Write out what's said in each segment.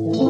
Ooh.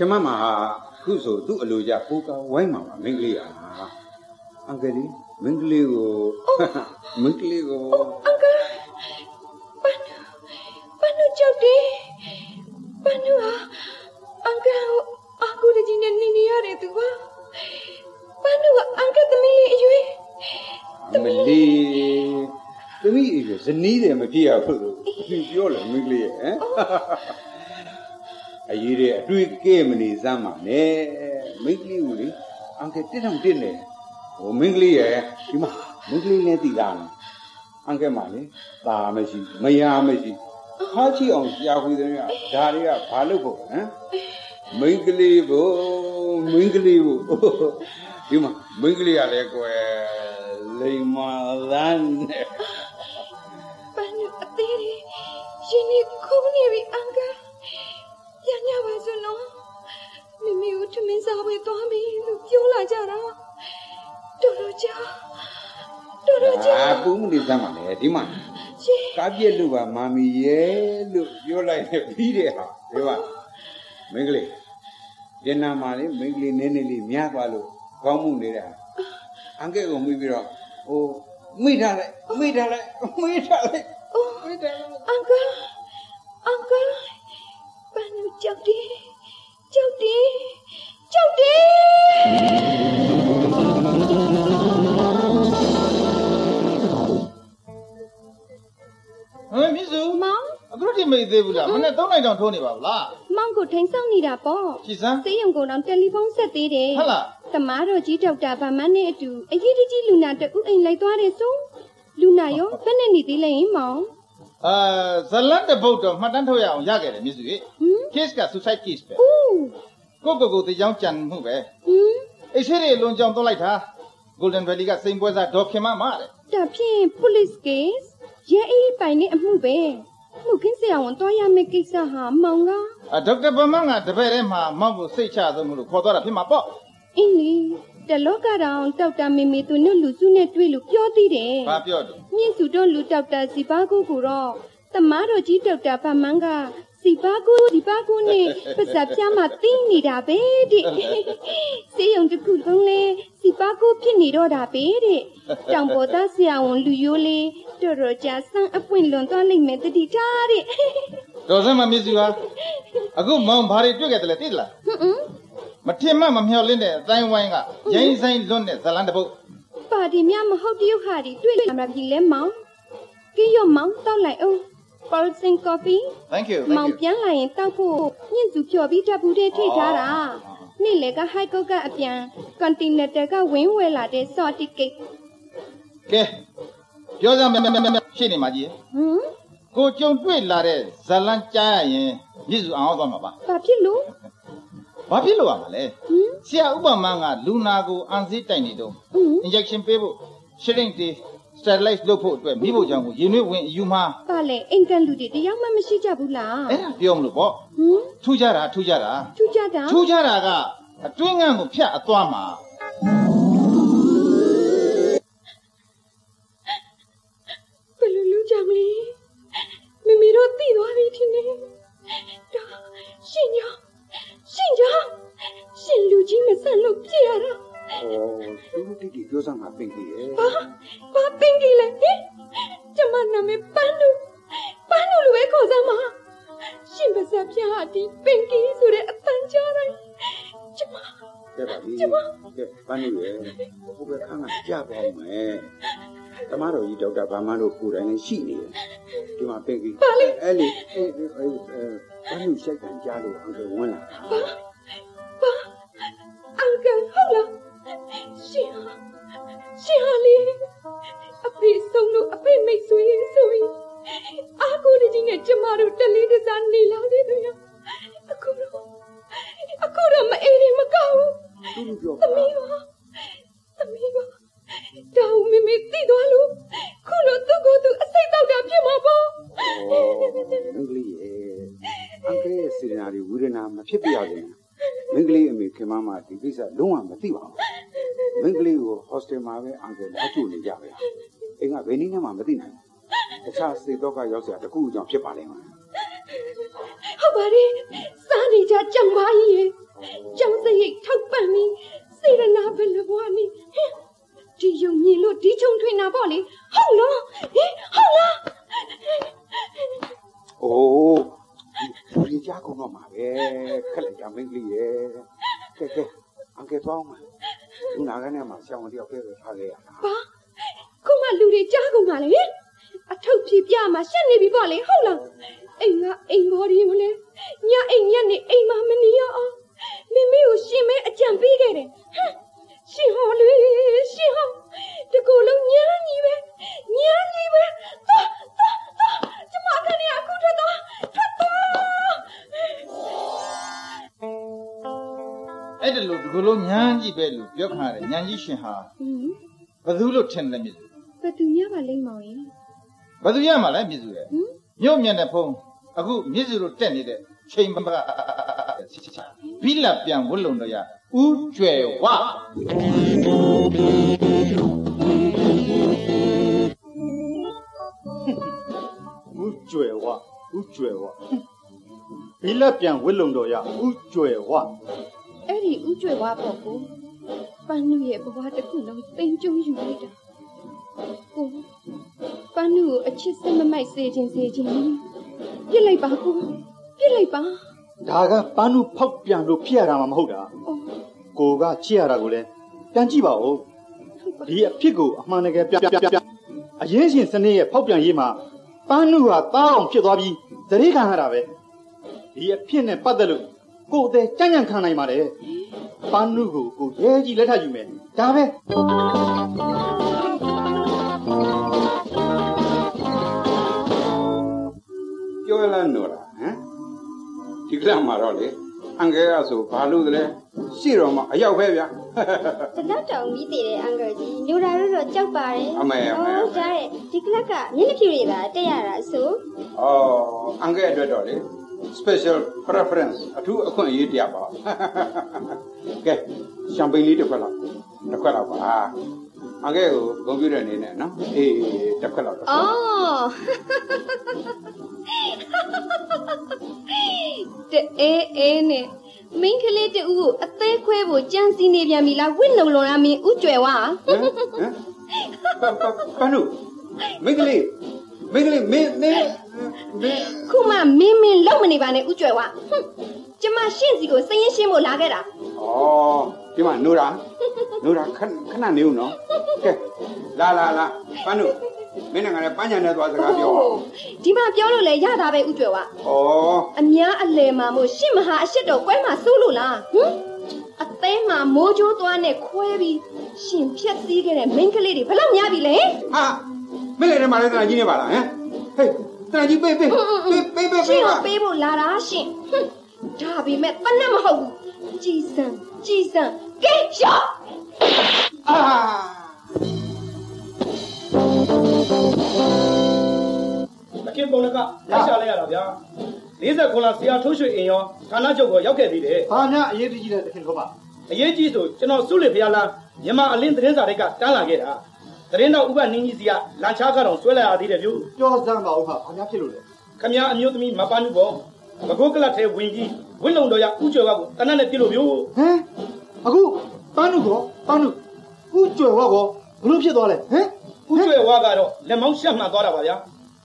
ခင်မမှာခုဆိုသူ့အလိုကြပိုးကဝိုင်းမှာပါမင်းကလေးอ่ะအန်ကယ်ဒီ မင်းကလေးကိုမင်းကလေးကိုအန်ကယ်ပန်းပန်းကြောက်တယ်ပန်းဟာအန်ကယ်အာကူတကြီးနဲ့နေနေရတယ်သူပါပန်းကအန်ကယ်သမီးလေးအရွယ်မလေးသမီးအရွယ်ဇနီးတယ်မဖြစ်ရဘူးလို့ပြောလေမင်းကလေးရဲ့ဟမ်အရေးတဲ့အတွေ့ကဲမနေစမ်းပါနဲ့မိန်းကလေးကိုလေအန်ကတက်တော့တက်နေ ဟိုမိန်းကလေးရဲ့ဒီမှာမိန်းကလေးလည်းတည်တာနော်အန်ကမှလေตาမရှိမယားမရှိခါချီအောင်ကြာခွေတဲ့ကဒါတွေကဘာလုပ်ဖို့ဟမ်မိန်းကလေးဘို့မိန်းကလေးဘို့ဒီမှာမိန်းကလေးကလည်းကွယ်လိမ္မာလန်းနဲ့ပန်းအသေးလေးရှင်နေခုံးနေပြီအန်ကပြန်ညပါစို့နော်မိမိကိုထမင်းစားပဲသွားပြီလို့ပြောလာကြတာ တော်တော်ကြာတော်တော်ကြာအာပူးမနေစမ်းပါလေဒီမှာကားပြက်လို့ပါမာမီရဲ့လို့ပြောလိုက်တယ်ပြီးတယ်ဟာဒီပါမင်းကလေးဒီနာမှာလေမင်းကလေးနည်းနည်းလေးများသွားလို့ကောင်းမှုနေတာအန်ကဲကိုမိပြီးတော့ဟိုမိထားလိုက်မိထားလိုက်မိထားလိုက်မိထားလိုက်အန်ကအန်ကပန်းနူကြောက်တယ်ကြောက်တယ် ကြောက်တယ်ဟမ်မြစ်စုမောင်အခုထိမေ့သေးဘူးလားမနေ့3နိုင်တောင်ထိုးနေပါဗလားမောင်ကိုထိန်ဆောင်နေတာပေါ့ကြည်စမ်းစေးရုံကုန်တော့တယ်လီဖုန်းဆက်သေးတယ်ဟုတ်လားတမားတော်ကြီးဒေါက်တာဗမန်းနဲ့အတူအရေးတကြီးလူနာတူအိမ်လိုက်သွားတယ်ဆိုလူနာရောဘယ်နဲ့နေသေးလဲမောင်အာဇလတ်တပုတ်တော့မှတ်တမ်းထုတ်ရအောင်ရခဲ့တယ်မြစ်စုကြီး case က suicide case ပဲ ကိုကိုကိုတရားကြံမှုပဲအိရှိတွေလွန်ကြောင်သွတ်လိုက်တာ Golden Valley ကစိန်ပွဲစားဒေါ်ခင်မမတဲ့ဒါဖြင့် police case ရဲအေးပိုင်နဲ့အမှုပဲမှုခင်းဆရာဝန်တွားရမယ့်ကိစ္စဟာမောင်ကအာဒေါက်တာဗမန်ကတပည့်ထဲမှာမောင်ကိုစိတ်ချဆုံးမလို့ခေါ်သွားတာဖြစ်မှာပေါ့အင်းလေတလောကတောင်တောက်တာမေမေသူနဲ့လူစုနဲ့တွေ့လို့ပြောသေးတယ်။ဘာပြောတော့မြင့်စုတော့လူတောက်တာစီပါကူကိုတော့တမားတော်ကြီးတောက်တာဗမန်းက စီပါကူဒီပါကူနဲ့ပစပြားမှတင်းနေတာပဲတဲ့။စေယုံတခုလုံးလဲစီပါကူဖြစ်နေတော့တာပဲတဲ့။တောင်ပေါ်သားဆရာဝန်လူရိုးလေးတော်တော်ကြာဆန်းအပွင့်လွန်သွားလိမ့်မယ်တတိထားတဲ့။တော်စမ်းမမြစ်စီပါ။အခုမောင်ဘာတွေတွေ့ခဲ့တယ်လဲသိလား။ဟွန်းမထင်မှမမြော်လင့်တဲ့အတိုင်းဝိုင်းကရိုင်းဆိုင်လွတ်တဲ့ဇလန်တပုတ်ပါဒီမြမဟုတ်တရုတ်ဟာဒီတွေ့လာမှာပြီလဲမောင်ကီယောမောင်တောက်လိုက်အောင် Paulson Coffee Thank you မော thank င် you ပြန်လာရင်တောက်ဖို့ညှင့်စုဖြော်ပြီးတပ်ဘူးထဲထိထားတာအော်နေ့လေကဟိုက်ကုတ်ကအပြန် Continental ကဝင်းဝဲလာတဲ့ short ticket ကဲပြောစမ်းမယ်ရှင်းနေမှာကြီးဟမ်ကိုကြုံတွေ့လာတဲ့ဇလန်းကြားရရင်မြစ်စုအောင်သွားမှာပါဘာဖြစ်လို့ဘာဖြစ်လို့ရမှာလဲဟမ်ဆရာဥပမာကလူနာကိုအန်စီတိုက်နေတော့ဟမ် injection ပေးဖို့ shrink တွေ sterilize လုပ်ဖို့အတွက်မိဖို့ကြောင့်ကိုရင်နှွေးဝင်အယူမှာပါလေအင်ကန်လူတွေတယောက်မှမရှိကြဘူးလားအဲ့ဒါပြောမလို့ပေါ့ဟမ်ထူးကြတာထူးကြတာထူးကြတာထူးကြတာကအတွင်းငန့်ကိုဖြတ်အသွားမှာဘယ်လိုလူကြောင့်လဲမမီတို့သိသွားပြီထင်တယ်ဒါရှင်ကြောင့်ရှင်ကြောင့်ရှင်လူကြီးမဆန်လို့ပြရတာ ဩသူတိတိပြောစမ်းမှာပင်ကြီးရဲ့ဘာဘာပင်ကြီးလဲဟင်ကျမနာမည်ပန်းလူပန်းလူလိုပဲခေါ်စမ်းပါရှင်ပါစပ်ပြားဒီပင်ကြီးဆိုတဲ့အတန်ကြားတိုင်းကျမကဲပါပြီကဲဘာလို့ရဲ့ဟိုဘက်ခန်းကကြာပါဦးမယ်တမတော်ကြီးဒေါက်တာဘာမန်တို့ကိုယ်တိုင်လည်းရှိနေတယ်ဒီမှာပင်ကြီးအဲ့လေအဲ့အဲ့ဘာလို့ရှိုက်ကန်ကြားလို့အောင်ဝင်လာတာဘာအန်ကန်ဟုတ်လား ရှင်ဟာရှင်ဟာလေအဖေဆုံးလို့အဖေမိတ်ဆွေဆိုပြီးအာကိုတကြီးနဲ့ကျမတို့တလေးတစားနေလာသေးတယ်အခုတော့အခုတော့မအေးရင်မကောက်ဘူးသူတို့ပြောသမီးပါသမီးပါတောင်မမေသိသွားလို့ခုတော့သူ့ကိုယ်သူအစိတ်တောက်တာဖြစ်မှာပေါ့ဩအင်္ဂလိပ်ရဲ့အင်္ဂလိပ်ရဲ့စေတနာတွေဝိရဏမဖြစ်ပြရဘူး မင်္ဂလိပ်အမေခင်မမဒီကိစ္စလုံးဝမသိပါဘူးမင်္ဂလိပ်ကိုဟော့စတယ်မှာပဲအင်္ဂလိပ်လက်ကျနေကြပဲအင်းကဘယ်နည်းနဲ့မှမသိနိုင်ဘူးတခြားစေတော့ကရောက်စရာတကူကြောင့်ဖြစ်ပါလိမ့်မယ်ဟုတ်ပါတယ်စားနေကြကြောင်ပါကြီးရဲ့ကြောင်စရိတ်ထောက်ပံ့ပြီးစေရနာဘယ်လိုဘွားနေဟင်ဒီယုံမြင်လို့ဒီချုံထွင်တာပေါ့လေဟုတ်လားဟင်ဟုတ်လား။အိုး ဒီဒီကြားကုန်တော့မှာပဲခက်လိုက်ကြမင်းကလေးရဲ့ကဲကဲအင်္ဂလိပ်တော့မှာသူနာကနေမှာဆောင်းတယောက်ပဲထားခဲ့ရတာဘာခုမှလူတွေကြားကုန်ပါလေဟင်အထုပ်ဖြည့်ပြမှာရှက်နေပြီပေါ့လေဟုတ်လားအိမ်ကအိမ်ဘော်ဒီမလဲညအိမ်ညက်နေအိမ်မှာမနေရအောင်မမေကိုရှင်မဲအကြံပေးခဲ့တယ်ဟမ်ရှင်ဟောလေရှင်ဟောတကူလုံးညမ်းကြီးပဲညမ်းကြီးပဲ အဲ့ဒါလို့ဒီလိုလုံးညမ်းကြီးပဲလို့ပြောခံရတယ်ညမ်းကြီးရှင်ဟာဟင်ဘယ်သူလို့ထင်တယ်မြစ်စုဘယ်သူညပါလိမ့်မောင်ရင်ဘယ်သူရမှာလဲမြစ်စုရဲ့ဟင်ညို့မြတ်တဲ့ဖုံးအခုမြစ်စုလို့တက်နေတဲ့ချိန်မကဘိလက်ပြန်ဝတ်လုံတော့ရဥကျွယ်ဝဦးကျွယ်ဝဦးကျွယ်ဝဘီလက်ပြန်ဝစ်လုံတော်ရဦးကျွယ်ဝ အဲ့ဒီဥကျွေဝါပေါ့ကိုပန်းနုရဲ့ဘဝတစ်ခုလုံးသိမ့်ကျုံယူလိုက်တာကိုပန်းနုကိုအချစ်စမမိုက်စေခြင်းစေခြင်းပြစ်လိုက်ပါကိုပြစ်လိုက်ပါဒါကပန်းနုဖောက်ပြန်လို့ဖြစ်ရတာမှမဟုတ်တာအော်ကိုကချစ်ရတာကိုလည်းပြန်ကြည့်ပါဦးဒီအဖြစ်ကိုအမှန်တကယ်ပြပြပြပြအရင်ရှင်စနစ်ရဲ့ဖောက်ပြန်ရေးမှာပန်းနုဟာတားအောင်ဖြစ်သွားပြီးသတိခံရတာပဲဒီအဖြစ်နဲ့ပတ်သက်လို့ ကိုယ်အသေးကြံ့ကြံ့ခံနိုင်ပါလေပန်းနုကိုကိုရဲကြီးလက်ထပ်ယူမယ်ဒါပဲပြောရလားနော်လားဟမ်ဒီကလမှာတော့လေအင်္ဂလိပ်ကဆိုဘာလို့လဲရှေ့တော့မှအရောက်ပဲဗျာတလက်တောင်ပြီးတည်တဲ့အင်္ဂါကြီးညိုတာတော့တော့ကြောက်ပါတယ်အမေအမေဟုတ်ကြားတဲ့ဒီကလက်ကမျက်နှာဖြူတွေပါတက်ရတာဆိုအော်အင်္ဂလိပ်အတွက်တော့လေ special preference အထူးအခွင့်အရေးတရားပါကဲရှမ်ပိန်လေးတစ်ခွက်လောက်တစ်ခွက်လောက်ပါအင်္ဂလိပ်ကိုဂုဏ်ပြုတဲ့အနေနဲ့နော်အေးတစ်ခွက်လောက်တစ်ခွက်အော်တဲ့အေးအေးနဲ့မင်းကလေးတူကိုအသေးခွဲဖို့ကြံစီနေပြန်ပြီလားဝင့်လုံလုံလားမင်းဥကျွေဝါဟမ်ဟမ်ပပပနုမိန်းကလေး မိန်းကလေးမင်းမင်းမင်းခုမှမင်းမင်းလုံမနေပါနဲ့ဥကျွေဝါဟွန်းကျမရှင့်စီကိုစရင်ရှင်းဖို့လာခဲ့တာဩဒီမှာနိုးတာနိုးတာခဏခဏနေဦးနော်ကဲလာလာလာပနုမင်းနိုင်ငံနဲ့ပန်းချန်နဲ့သွားစကားပြောအောင်ဒီမှာပြောလို့လေရတာပဲဥကျွယ်ဝဩအများအလယ်မှာမို့ရှစ်မဟာအရှိတော်ကွဲမှာစိုးလို့လားဟမ်အသေးမှာမိုးကြိုးသွားနဲ့ခွဲပြီးရှင်ဖြက်စည်းခဲ့တဲ့မိန်းကလေးတွေဘလောက်များပြီလဲဟာ မင်းလည်းထဲမှာလည်းတနာကြီးနေပါလားဟမ်ဟေးတနာကြီးပေးပေးပေးပေးပေးရှပေးင်ပါကိုပေးဖို့လာတာရှင်ဟွန်းဒါပေမဲ့တနတ်မဟုတ်ဘူးကြည်စံကြည်စံကဲရော့အာအခင်ပုံကလိုက်ရှာလိုက်ရတာဗျာ40ခွန်လာဆရာထိုးရွှေအင်ရောဌာနချုပ်ကိုရောက်ခဲ့သေးတယ်ဘာများအရေးတကြီးလဲတခင်တို့ပါအရေးကြီးဆိုကျွန်တော်စုလစ်ဖျားလားမြန်မာအလင်းသတင်းစာတွေကတန်းလာခဲ့တာ သတင်းတော်ဥပနင်းကြီးစီကလန်ချားကတော့ဆွဲလိုက်ရသေးတယ်ဗျပြောစမ်းပါဦးဟာဘာများဖြစ်လို့လဲခမည်းအမျိုးသမီးမပန်းဘူးပေါ့မကုတ်ကလတ်ထဲဝင်ပြီးဝင်းလုံတော်ရဥကျော်ကကိုတနတ်နဲ့ပြစ်လို့ဗျဟမ်အခုပန်းနုကောပန်းနုဥကျွယ်ဝကောဘလို့ဖြစ်သွားလဲဟမ်ဥကျော်ဝါကတော့လက်မောင်းရှက်မှန်သွားတာပါဗျာ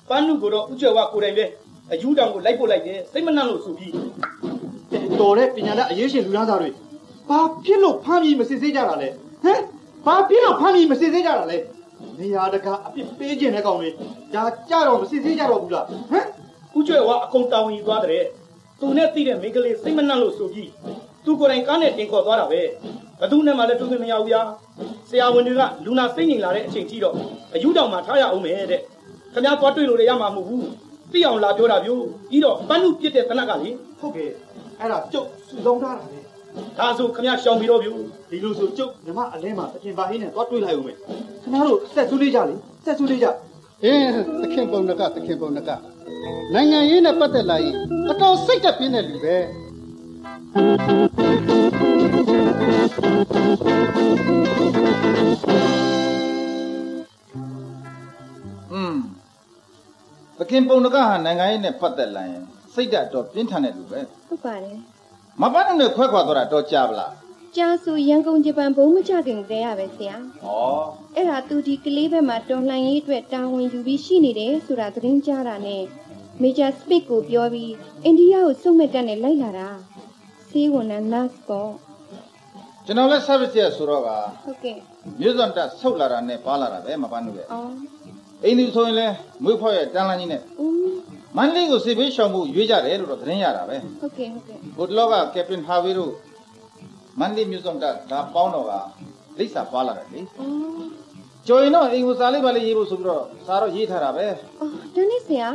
ပန်းနုကတော့ဥကျော်ဝါကိုယ်တိုင်ပဲအယူတောင်ကိုလိုက်ပို့လိုက်တယ်စိတ်မနှံ့လို့ဆိုပြီးတော်တဲ့ပညာတတ်အရေးရှင်လူသားသားတွေဘာဖြစ်လို့ဖမ်းပြီးမစစ်ဆေးကြတာလဲဟမ် ဘာဖြစ်လို့ဖမ်းပြီးမစစ်ဆေးကြတာလဲနေရာတကာအပြစ်ပေးခြင်းတဲ့ကောင်တွေဒါကြတော့မစစ်ဆေးကြတော့ဘူးလားဟမ်ဥကျွဲကအကုန်တောင်းယူသွားတဲ့သူနဲ့သိတဲ့မိန်းကလေးစိတ်မနှံ့လို့ဆိုပြီးသူကိုယ်တိုင်ကားနဲ့တင်ခေါ်သွားတာပဲဘသူနဲ့မှလည်းတွေ့ခွင့်မရဘူးဗျာဆရာဝန်တွေကလူနာစိတ်ငြိမ်လာတဲ့အချိန်ကြီးတော့အယူတောင်မှထားရအောင်မယ်တဲ့ခင်ဗျားသွားတွေ့လို့လည်းရမှာမဟုတ်ဘူးသိအောင်လာပြောတာမျိုးပြီးတော့ပန်းလူပြစ်တဲ့တနက်ကလေဟုတ်ကဲ့အဲ့ဒါကျုပ်စုဆုံးထားတာလေ ဒါဆိုခင်ဗျားရှောင်ပြီးတော့ဗျူဒီလိုဆိုကျုပ်ညီမအလဲမှာတခင်ပါဟင်းနဲ့သွားတွေးလိုက်ဦးမယ်ခင်ဗျားတို့ဆက်ဆူးလေးကြလေဆက်ဆူးလေးကြအင်းသခင်ပုံနကသခင်ပုံနကနိုင်ငံရေးနဲ့ပတ်သက်လာရင်အတော်စိတ်တက်ပြင်းတဲ့လူပဲอืมသခင်ပုံနကဟာနိုင်ငံရေးနဲ့ပတ်သက်လာရင်စိတ်ဓာတ်တော့ပြင်းထန်တဲ့လူပဲဟုတ်ပါတယ် မပန်းနဲ့ခွဲခွာသွားတာတော့ကြားပလားကြာဆိုရန်ကုန်ဂျပန်ဘုံမချခင်တည်းရပဲဆရာဩအဲ့ဒါသူဒီကလေးဘက်မှာတော်လှန်ရေးအတွက်တာဝန်ယူပြီးရှိနေတယ်ဆိုတာသတင်းကြားတာနဲ့မေဂျာစပစ်ကိုပြောပြီးအိန္ဒိယကိုစုံမဲ့တက်နဲ့လိုက်လာတာဆေးဝန်ထမ်း nurse ပေါ့ကျွန်တော်လည်း service ရဆိုတော့ကဟုတ်ကဲ့မြို့စွန်တက်ဆုတ်လာတာနဲ့ပါလာတာပဲမပန်းတို့ရဲ့အော်အိမ်ဒီဆိုရင်လည်းမွေးဖွားရဲ့တန်းလန်းကြီးနဲ့ဦး မန္တလေးကိုစစ်ဘေးရှောင်မှုရွေးကြတယ်လို့တော့သတင်းရတာပဲဟုတ်ကဲ့ဟုတ်ကဲ့ဘုဒ္ဓလောကကက်ပတင်ဟာဝေးတို့မန္တလေးမြို့စွန်တက်ဒါပေါင်းတော့ကလိပ်စာပါလာတယ်လေအော်ကျော်ရင်တော့အိမ်ကိုစားလေးပါလေးရေးဖို့ဆိုပြီးတော့စားတော့ရေးထားတာပဲအော်တန်းနေဆရာ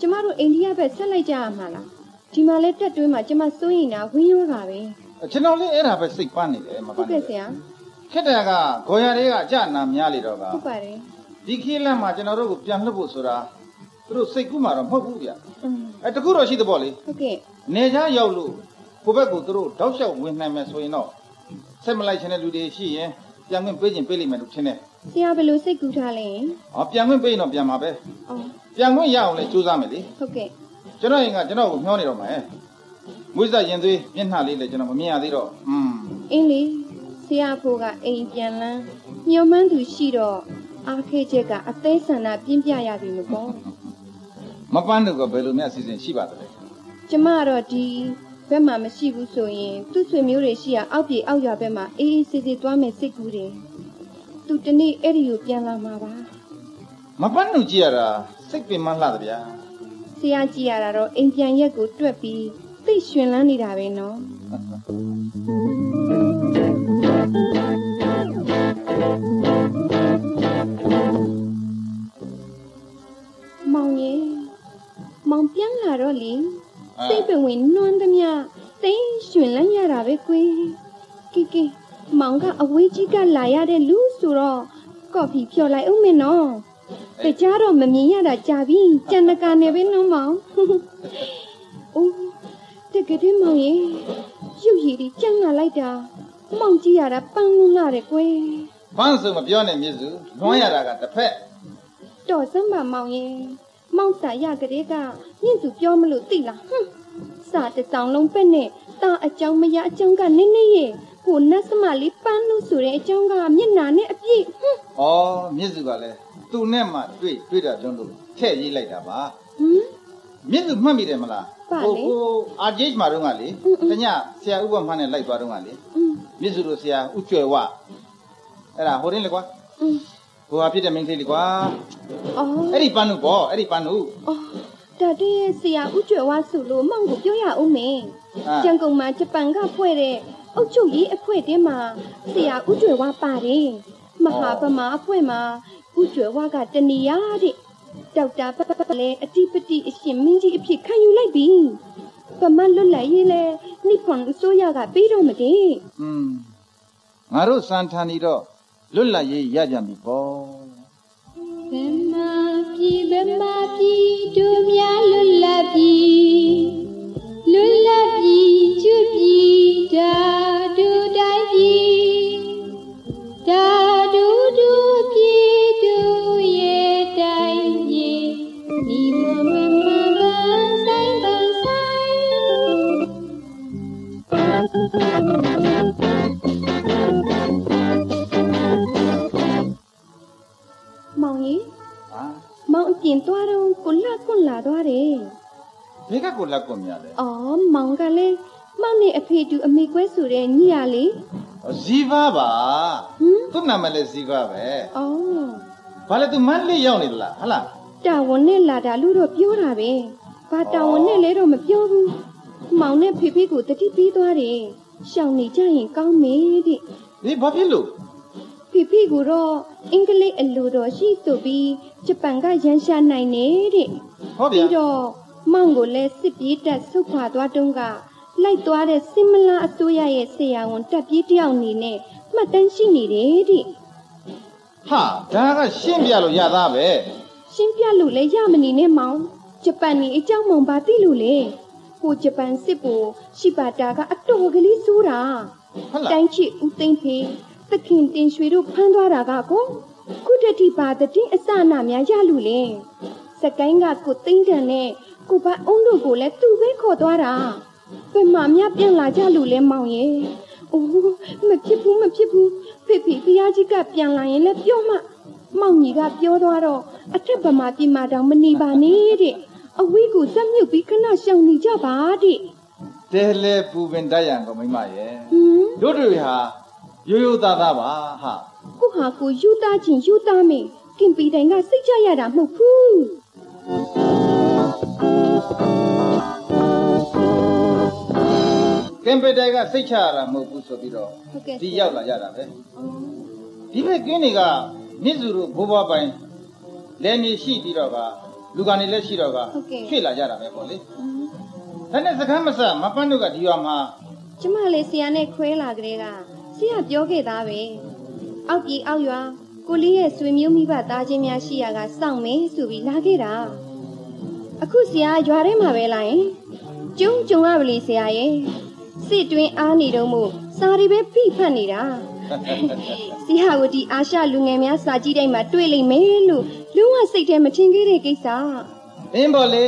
ကျမတို့အိန္ဒိယဘက်ဆက်လိုက်ကြရမှာလားဒီမှာလဲတက်တွင်းမှာကျမစိုးရင်တာဝင်းရောတာပဲကျွန်တော်လေးအဲ့ဒါပဲစိတ်ပန်းနေတယ်မပဟုတ်န်းကဲ့ဆရာခက်တယ်ကဂေါ်ရတွေကအကြနာများလေတော့ကဟုတ်ပါတယ်ဒီခေတ်လမ်းမှာကျွန်တော်တို့ကိုပြန်လှုပ်ဖို့ဆိုတာ သူတို့စိတ်ကူးမှာတော့မဟုတ်ဘူးဗျအဲတခုတော့ရှိသဘောလေဟုတ်ကဲ့နေချာရောက်လို့ကိုဘက်ကသူတို့တောက်လျှောက်ဝင်နိုင်မယ်ဆိုရင်တော့စိတ်မလိုက်ချင်တဲ့လူတွေရှိရင်ပြန်ခွင့်ပေးခြင်းပေးလိမ့်မယ်လို့ထင်တယ်ဆရာဘယ်လိုစိတ်ကူးထားလဲဟောပြန်ခွင့်ပေးရင်တော့ပြန်မှာပဲအော်ပြန်ခွင့်ရအောင်လဲစူးစမ်းမယ်လေဟုတ်ကဲ့ကျွန်တော်ရင်ကကျွန်တော်ကိုမျှောနေတော့မှာမွေးစားရင်သွေးမျက်နှာလေးလည်းကျွန်တော်မမြင်ရသေးတော့อืมအင်းလေဆရာဖိုးကအိမ်ပြန်လန်းညှို့မှန်းသူရှိတော့အားခဲချက်ကအသေးဆန္ဒပြင်းပြရပြီမပေါ့ မပန်းတို့ကဘယ်လိုများအစီအစဉ်ရှိပါသလဲကျမကတော့ဒီဘက်မှာမရှိဘူးဆိုရင်သူ့ဆွေမျိုးတွေရှိရအောက်ပြေအောက်ရွာဘက်မှာအေးအေးဆေးဆေးသွားမယ်စိတ်ကူးတယ်သူတနေ့အဲ့ဒီကိုပြန်လာမှာပါ။မပန်းတို့ကြည့်ရတာစိတ်ပင်မလှတယ်ဗျာဆရာကြည့်ရတာတော့အိမ်ပြန်ရက်ကိုတွက်ပြီးသိပ်ရှင်လန်းနေတာပဲနော်မောင်ရေ မောင်ပြန်လာတော့လေ။စိတ်ပင်ဝင်နွမ်းသမျှသိမ်းရှင်လန်းရတာပဲကွယ်ကီကီမောင်ကအဝေးကြီးကလာရတဲ့လူဆိုတော့ကော်ဖီဖြော်လိုက်ဦးမယ်နော်တကြားတော့မမြင်ရတာကြာပြီကြံတကာနဲ့ပဲနော်မောင်အိုးတကယ်တည်းမောင်ရေရုပ်ရည်ဒီကြံလာလိုက်တာမောင်ကြည့်ရတာပန်းလုံးလာတယ်ကွယ်ပန်းစုံမပြောနဲ့မြစ်စုလွမ်းရတာကတစ်ဖက်တော်စမ်းပါမောင်ရေ မောက်စာရကလေးကညင့်သူပြောမလို့သိလားဟွန်းစာတစ်စောင်လုံးပဲ့နဲ့ตาအကြောင်းမရအကြောင်းကနင်းနေရဲ့ကိုနတ်စမလေးပန်းလို့ဆိုတဲ့အကြောင်းကမျက်နာနဲ့အပြည့်ဟွန်းဩမြစ်စုကလည်းသူ့နဲ့မှတွေ့တွေ့တာကြောင့်လို့ထည့်ရေးလိုက်တာပါဟွန်းမြစ်စုမှတ်မိတယ်မလားဟိုကိုအာဂျေ့မှာတော့ကလေတညဆရာဥပမှန်းနဲ့လိုက်သွားတော့ကလေမြစ်စုတို့ဆရာဥကျွယ်ဝအဲ့ဒါဟိုရင်းလေကွာ ကိုဟာဖြစ်တဲ့မင်းကလေးလေကွာအော်အဲ့ဒီပန်းနုပေါ့အဲ့ဒီပန်းနုအော်ဒါတည်းရဲ့ဆရာဦးကျွယ်ဝဆိုလို့မောင်ကိုပြောရအောင်မယ်အာကျန်ကုန်မှာဂျပန်ကဖွဲ့တဲ့အုတ်ချုပ်ရေးအဖွဲ့တဲမှာဆရာဦးကျွယ်ဝပါတယ်မဟာဗမာအဖွဲ့မှာဦးကျွယ်ဝကတနေရတဲ့ဒေါက်တာပပပလည်းအတိပတိအရှင်မင်းကြီးအဖြစ်ခံယူလိုက်ပြီဗမာလွတ်လပ်ရေးလဲနိဖွန်အစိုးရကပြီးတော့မတည်อืมငါတို့စံထန်နေတော့ လွတ်လပ်ရေးရကြပြီပေါ့ဗမာပြည်ဗမာပြည်တို့များလွတ်လပ်ပြီလွတ်လပ်ပြီ ပြင်သွားတော့ကိုလှကွန့်လာသွားတယ်ဘယ်ကကိုလက်ကွန်များလဲအော်မောင်ကလည်းမောင်နဲ့အဖေတူအမေကွဲဆိုတဲ့ညီရလေဇီဘာပါဟမ်သူ့နာမည်လည်းဇီဘာပဲအော်ဘာလဲသူမန်းလေးရောက်နေလားဟလားတာဝန်နဲ့လာတာလို့တော့ပြောတာပဲဘာတာဝန်နဲ့လဲတော့မပြောဘူးမောင်နဲ့ဖေဖေကိုတတိပေးသွားတယ်ရှောင်နေကြရင်ကောင်းမေတဲ့ဒီဘာဖြစ်လို့ ဖေဖေကိုတော့အင်္ဂလိပ်အလိုတော်ရှိဆိုပြီးဂျပန်ကရန်ရှာနိုင်နေတဲ့ဟောဗျာပြီးတော့မောင်ကိုလည်းစစ်ပြေးတက်ဆုတ်ခွာသွားတုန်းကလိုက်သွားတဲ့စင်မလာအစိုးရရဲ့ဆရာဝန်တက်ပြေးတယောက်အနေနဲ့မှတ်တမ်းရှိနေတယ်တဲ့ဟာဒါကရှင်းပြလို့ရသားပဲရှင်းပြလို့လည်းရမနေနဲ့မောင်ဂျပန်နေအကြောင်းမောင်ပါသိလို့လေဟိုဂျပန်စစ်ဘူရှိပါတာကအတော်ကလေးစိုးတာဟုတ်လားတိုင်းချစ်ဦးသိမ့်ဖေ သခင်တင်ရွှေတို့ဖမ်းသွားတာကကိုခုတတိပါတတိအစနာများရလို့လေစကိုင်းကကိုသိမ့်တန်နဲ့ကိုပါအုံးတို့ကိုလည်းသူ့ပဲခေါ်သွားတာဘယ်မှမြပြန်လာကြလို့လဲမောင်ရဲ့အိုးမဖြစ်ဘူးမဖြစ်ဘူးဖေဖေဖျားကြီးကပြန်လာရင်လည်းပြောမှမောင်ကြီးကပြောသွားတော့အထက်ဗမာပြည်မှာတောင်မနေပါနဲ့တဲ့အဝေးကိုစက်မြုပ်ပြီးခဏရှောင်နေကြပါတဲ့တဲလဲပူပင်တတ်ရန်ကမိမရဲ့ဟမ်တို့တွေဟာ ရိုးရိုးသားသားပါဟာကိုဟာကိုယူသားချင်းယူသားမင်းကင်ပီတိုင်ကစိတ်ချရတာမဟုတ်ဘူးကင်ပတိုင်ကစိတ်ချရတာမဟုတ်ဘူးဆိုပြီးတော့ဟုတ်ကဲ့ဒီရောက်လာရတာပဲဒီဘက်ကင်းတွေကမြစ်စုတို့ဘိုးဘွားပိုင်လဲနေရှိပြီးတော့ကလူကနေလည်းရှိတော့ကရွှေ့လာကြတာပဲပေါ့လေဒါနဲ့စကမ်းမဆမပန်းတို့ကဒီရွာမှာကျမလေးဆရာနဲ့ခွဲလာကြတဲ့ကဆ ရာပြောခဲ့သားပဲအောက်ကြီးအောက်ရွာကိုလေးရဲ့ဆွေမျိုးမိဘသားချင်းများရှိရာကစောင့်မယ်ဆိုပြီးလာခဲ့တာအခုဆရာရွာထဲမှာပဲလာရင်ကျုံကျုံရပါလေဆရာရဲ့စစ်တွင်းအားနေတော့မို့စာရီပဲဖိဖတ်နေတာဆရာကဒီအာရှလူငယ်များစာကြည့်တိုင်းမှာတွေ့လိမ့်မယ်လို့လုံးဝစိတ်ထဲမထင်ခဲ့တဲ့ကိစ္စအင်းပေါ့လေ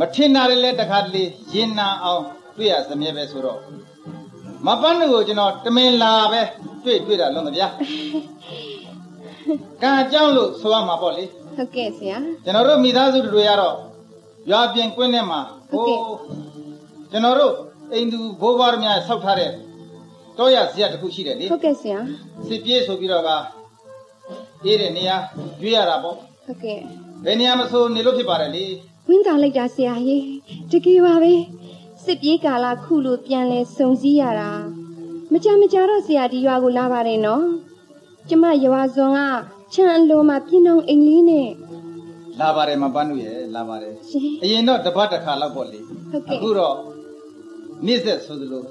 မထင်တာလည်းလည်းတခါတလေရင်နာအောင်တွေ့ရစမြဲပဲဆိုတော့ မပန်းတို့ကိုကျွန်တော်တမင်လာပဲတွေ့တွေ့တာလုံးသဗျာကံအကြောင်းလို့ဆိုရမှာပေါ့လေဟုတ်ကဲ့ဆရာကျွန်တော်တို့မိသားစုတွေကတော့ရွာပြင်ကွင်းထဲမှာဟုတ်ကဲ့ကျွန်တော်တို့အိမ်သူဘိုးဘွားများဆောက်ထားတဲ့တောရဇရက်တစ်ခုရှိတယ်လေဟုတ်ကဲ့ဆရာစစ်ပြေးဆိုပြီးတော့ကအေးတဲ့နေရာရွေးရတာပေါ့ဟုတ်ကဲ့ဘယ်နေရာမဆိုနေလို့ဖြစ်ပါတယ်လေဝင်းတာလိုက်တာဆရာကြီးတကယ်ပါပဲ စစ်ပြေးကာလခုလိုပြန်လဲစုံစည်းရတာမကြမကြတော့ဆရာဒီရွာကိုလာပါတယ်နော်ကျမရွာစွန်ကချမ်းအလိုမှာပြင်းအောင်အိမ်လေးနဲ့လာပါတယ်မပန်းတို့ရဲ့လာပါတယ်ရှင်အရင်တော့တပတ်တစ်ခါလောက်ပေါ့လေဟုတ်ကဲ့အခုတော့နေ့ဆက်ဆိုသလို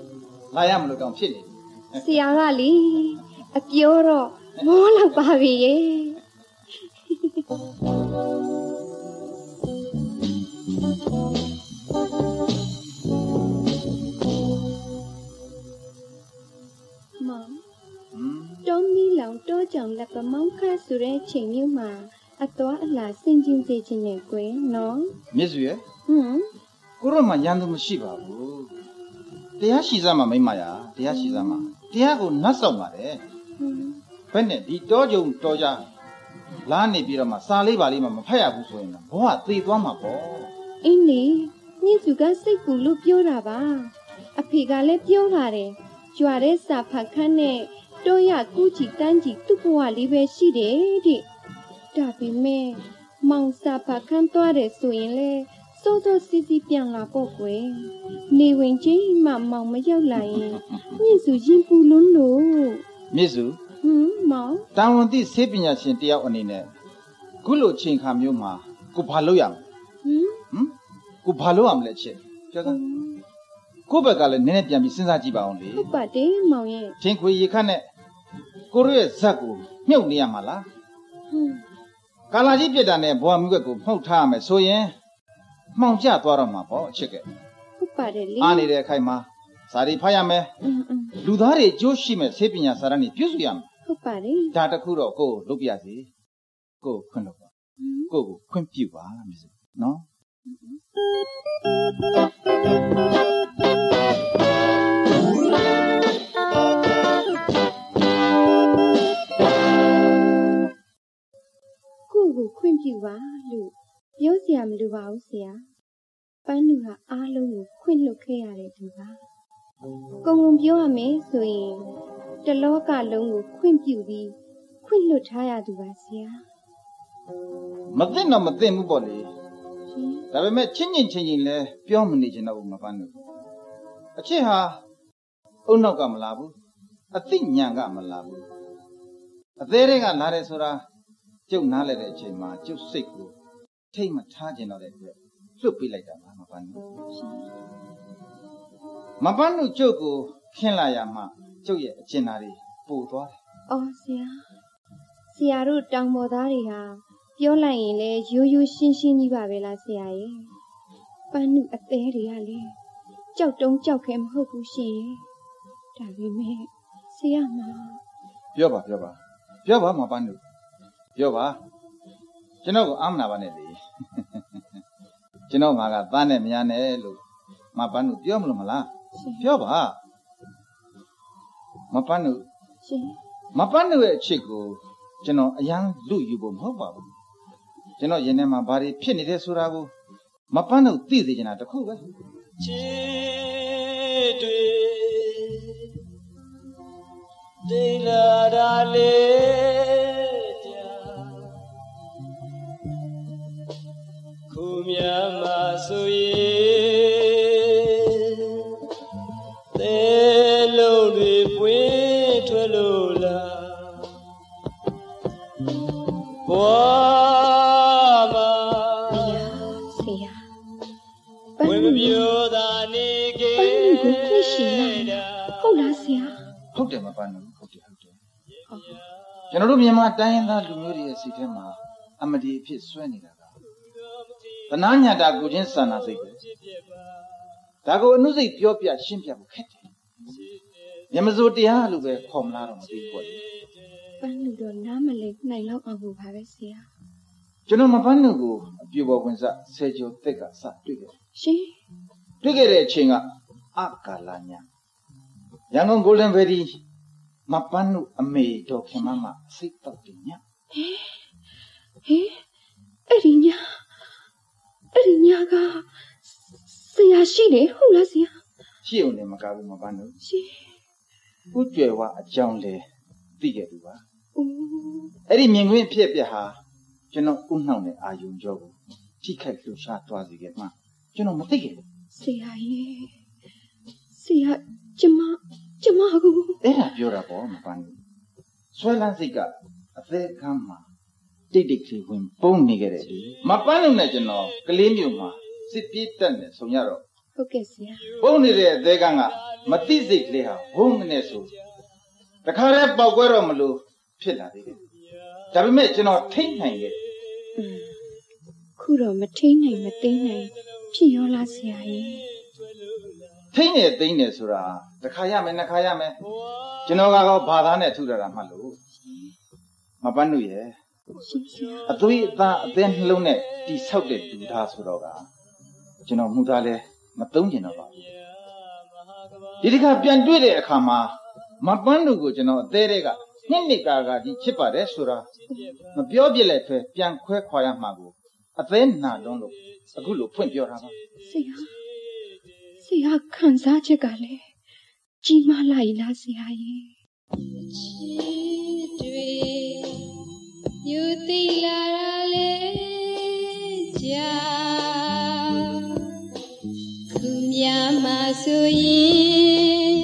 လာရမလို့တောင်ဖြစ်နေပြီဆရာကလေအပြောတော့မောလောက်ပါပြီရဲ့ ကြောင်လက်ပမောင်းခါဆိုတဲ့ချိန်မျိုးမှာအသွားအလာစင်ကျင်စေခြင်းနဲ့ကွယ်နော်မြစ်စုရဲ့ဟွန်းကိုရောမှရန်သူမရှိပါဘူးတရားရှိစမ်းမှာမိမ့်မရတရားရှိစမ်းမှာတရားကိုနတ်ဆောင်ပါတယ်ဟွန်းဘယ်နဲ့ဒီတောကြုံတောကြလာနေပြီးတော့မှစာလေးပါလေးမှမဖတ်ရဘူးဆိုရင်တော့ဘဝသေသွားမှာပေါ့အင်းလေမြင့်စုကစိတ်ပူလို့ပြောတာပါအဖေကလည်းပြောပါတယ်ကြွာတဲ့စာဖတ်ခန်းနဲ့ တွန်းရကူးချီတန်းချီသူ့ဘဝလေးပဲရှိတယ်တဲ့ဒါပေမဲ့မောင်စာဖခန်းသွားတယ်ဆိုရင်လေစိုးစိုးစီစီပြန်လာပေါ့ကွယ်နေဝင်ချင်းမှမောင်မရောက်လာရင်မြင့်စုရင်ပူလွန်းလို့မြစ်စုဟွန်းမောင်တာဝန်သိဆေးပညာရှင်တယောက်အနေနဲ့ခုလိုချိန်ခါမျိုးမှာကိုဘာလုပ်ရမလဲဟွန်းဟမ်ကိုဘာလုပ်ရမလဲချစ်ပြောသား ကိုယ့်ဘက်ကလည်းနည်းနည်းပြန်ပြီးစဉ်းစားကြည့်ပါအောင်လေဟုတ်ပါတယ်မောင်ရဲ့ထင်ခွေရေခတ်နဲ့ကိုတို့ရဲ့ဇက်ကိုမြုပ်နေရမှာလားဟွန်းကာလာကြီးပြစ်တာနဲ့ဘွားမြွက်ကိုမှုတ်ထားရမယ်ဆိုရင်မှောင်ကျသွားတော့မှာပေါ့အချစ်ကဲဟုတ်ပါတယ်လေအားနေတဲ့အခိုက်မှာစာရီဖတ်ရမယ်အင်းအင်းလူသားတွေကြိုးရှိမဲ့ဆေးပညာစာရန်တွေပြုစုရမယ်ဟုတ်ပါတယ်ဒါတစ်ခုတော့ကိုယ်ကိုလုပ်ပြစီကိုယ်ကိုခွင့်လုပ်ပါဟွန်းကိုယ့်ကိုခွင့်ပြုပါမြစ်စနော် ကိုယ့်ကိုခွင့်ပြုပါလို့ပြောစရာမလိုပါဘူးဆရာပန်းလူဟာအားလုံးကိုခွင့်လွတ်ခဲ့ရတဲ့သူပါကုံကုံပြောရမယ်ဆိုရင်တလောကလုံးကိုခွင့်ပြုပြီးခွင့်လွတ်ထားရသူပါဆရာမသိတော့မသိဘူးပေါ့လေရှင် ဒါပေမဲ့ချင်းချင်းချင်းချင်းလဲပြောမနေချင်တော့ဘူးမပန်းလို့အချစ်ဟာအုံနောက်ကမလာဘူးအသိဉာဏ်ကမလာဘူးအသေးတွေကလာတယ်ဆိုတာကျုပ်နားလဲတဲ့အချိန်မှာကျုပ်စိတ်ကိုထိတ်မထားချင်တော့တဲ့အတွက်လွတ်ပေးလိုက်တာပါမပန်းလို့ရှင်မပန်းလို့ကျုပ်ကိုခင်းလာရမှကျုပ်ရဲ့အကျဉ်းသားတွေပို့သွားတယ်အော်ဆရာဆရာတို့တောင်ပေါ်သားတွေဟာ ပြောလိုက်ရင်လေရိုးရိုးရှင်းရှင်းကြီးပါပဲလားဆရာရဲ့ပန်းနုအသေးတွေကလေကြောက်တုံးကြောက်ခဲမဟုတ်ဘူးရှင်ရဲ့ဒါပေမဲ့ဆရာမပြောပါပြောပါပြောပါမပန်းလို့ပြောပါကျွန်တော်ကိုအာမနာပါနဲ့လေကျွန်တော်ငါကသားနဲ့မယားနဲ့လို့မပန်းလို့ပြောမလို့မလားရှင်ပြောပါမပန်းလို့ရှင်မပန်းလို့ရဲ့အချစ်ကိုကျွန်တော်အရန်လူယူဖို့မဟုတ်ပါဘူး ကျွန်တော်ရင်ထဲမှာဘာတွေဖြစ်နေတယ်ဆိုတာကိုမပန်းလို့သိစေချင်တာတခုပဲချစ်တွေတိတ်လာတာလေကြာခုမြတ်မှာဆိုရင် ဟုတ်တယ်မပန်းလို့ဟုတ်တယ်ဟုတ်တယ်ကျွန်တော်တို့မြန်မာတိုင်းရင်းသားလူမျိုးတွေရဲ့စိတ်ထဲမှာအမဒီအဖြစ်ဆွဲနေတာကတနာညာတာကိုချင်းစာနာစိတ်ပဲဒါကိုအနုစိတ်ပြောပြရှင်းပြဖို့ခက်တယ်မြမစိုးတရားလို့ပဲခေါ်မလားတော့မသိဘူးပေါ့လေပန်းနုတော့နားမလည်နိုင်လောက်အောင်ပါပဲဆရာကျွန်တော်မပန်းလို့ကိုအပြူပေါ်ဝင်စဆယ်ကျော်တက်ကစတွေ့ခဲ့တယ်ရှင်တွေ့ခဲ့တဲ့အချိန်ကအကာလညာ ရန်ကုန် Golden Valley မပန်းလို့အမေတော်ခင်မမစိတ်တော့တင်ညဟေးအဲ့ဒီညာအဲ့ဒီညာကဆရာရှိတယ်ဟုတ်လားဆရာရှိုံနဲ့မကဘူးမပန်းလို့ရှင်ဥကျွယ်ဝအကြောင်းလဲသိခဲ့သူပါအိုးအဲ့ဒီမြင်ကွင်းဖြစ်ပြက်ဟာကျွန်တော်ဥနှောက်နဲ့အာယုံကြောကိုထိခိုက်လှူရှားသွားစေခဲ့မှကျွန်တော်မသိခဲ့ဘူးဆရာရဲ့ဆရာကျမ ကျမကိုအဲ့ဒါပြောတာပေါ့မပန်းဘူးဆွဲလန်းစိတ်ကအသေးခံမှာတိတ်တိတ်ကလေးဝင်ပုံနေခဲ့တယ်လေမပန်းလို့နဲ့ကျွန်တော်ကလေးမျိုးမှာစစ်ပြေးတက်နေဆုံရတော့ဟုတ်ကဲ့ဆရာပုံနေတဲ့အသေးခံကမတိစိတ်ကလေးဟာဘုံမနဲ့ဆိုတခါတည်းပေါက်ကွဲတော့မလို့ဖြစ်လာသေးတယ်ဒါပေမဲ့ကျွန်တော်ထိတ်နိုင်ခဲ့อืมခုတော့မထိန်နိုင်မသိမ်းနိုင်ဖြစ်ရောလားဆရာရဲ့ ထိမ့်နေသိမ့်နေဆိုတာတစ်ခါရမယ်နှစ်ခါရမယ်ကျွန်တော်ကတော့ဘာသာနဲ့ထုတာတာမှတ်လို့မပန်းလို့ရဲ့ရှင်ဆရာအသွေးအသားအသင်းနှလုံးနဲ့တိဆောက်တဲ့ဒူသားဆိုတော့ကကျွန်တော်မှုသားလဲမသုံးကျင်တော့ပါဘူးဒီတစ်ခါပြန်တွေ့တဲ့အခါမှာမပန်းလို့ကိုကျွန်တော်အသေးတဲ့ကနှစ်နှစ်ကာကဒီချစ်ပါတယ်ဆိုတာမပြောပြလက်ဖဲပြန်ခွဲခွာရမှာကိုအသေးနာလွန်းလို့အခုလို့ဖွင့်ပြောတာပါဆရာ ဆရာခံစားချက်ကလည်းကြီးမားလာ E လားဆရာရဲ့ချစ်တွေညူသိလာတာလေကြာခုမြမဆိုရင်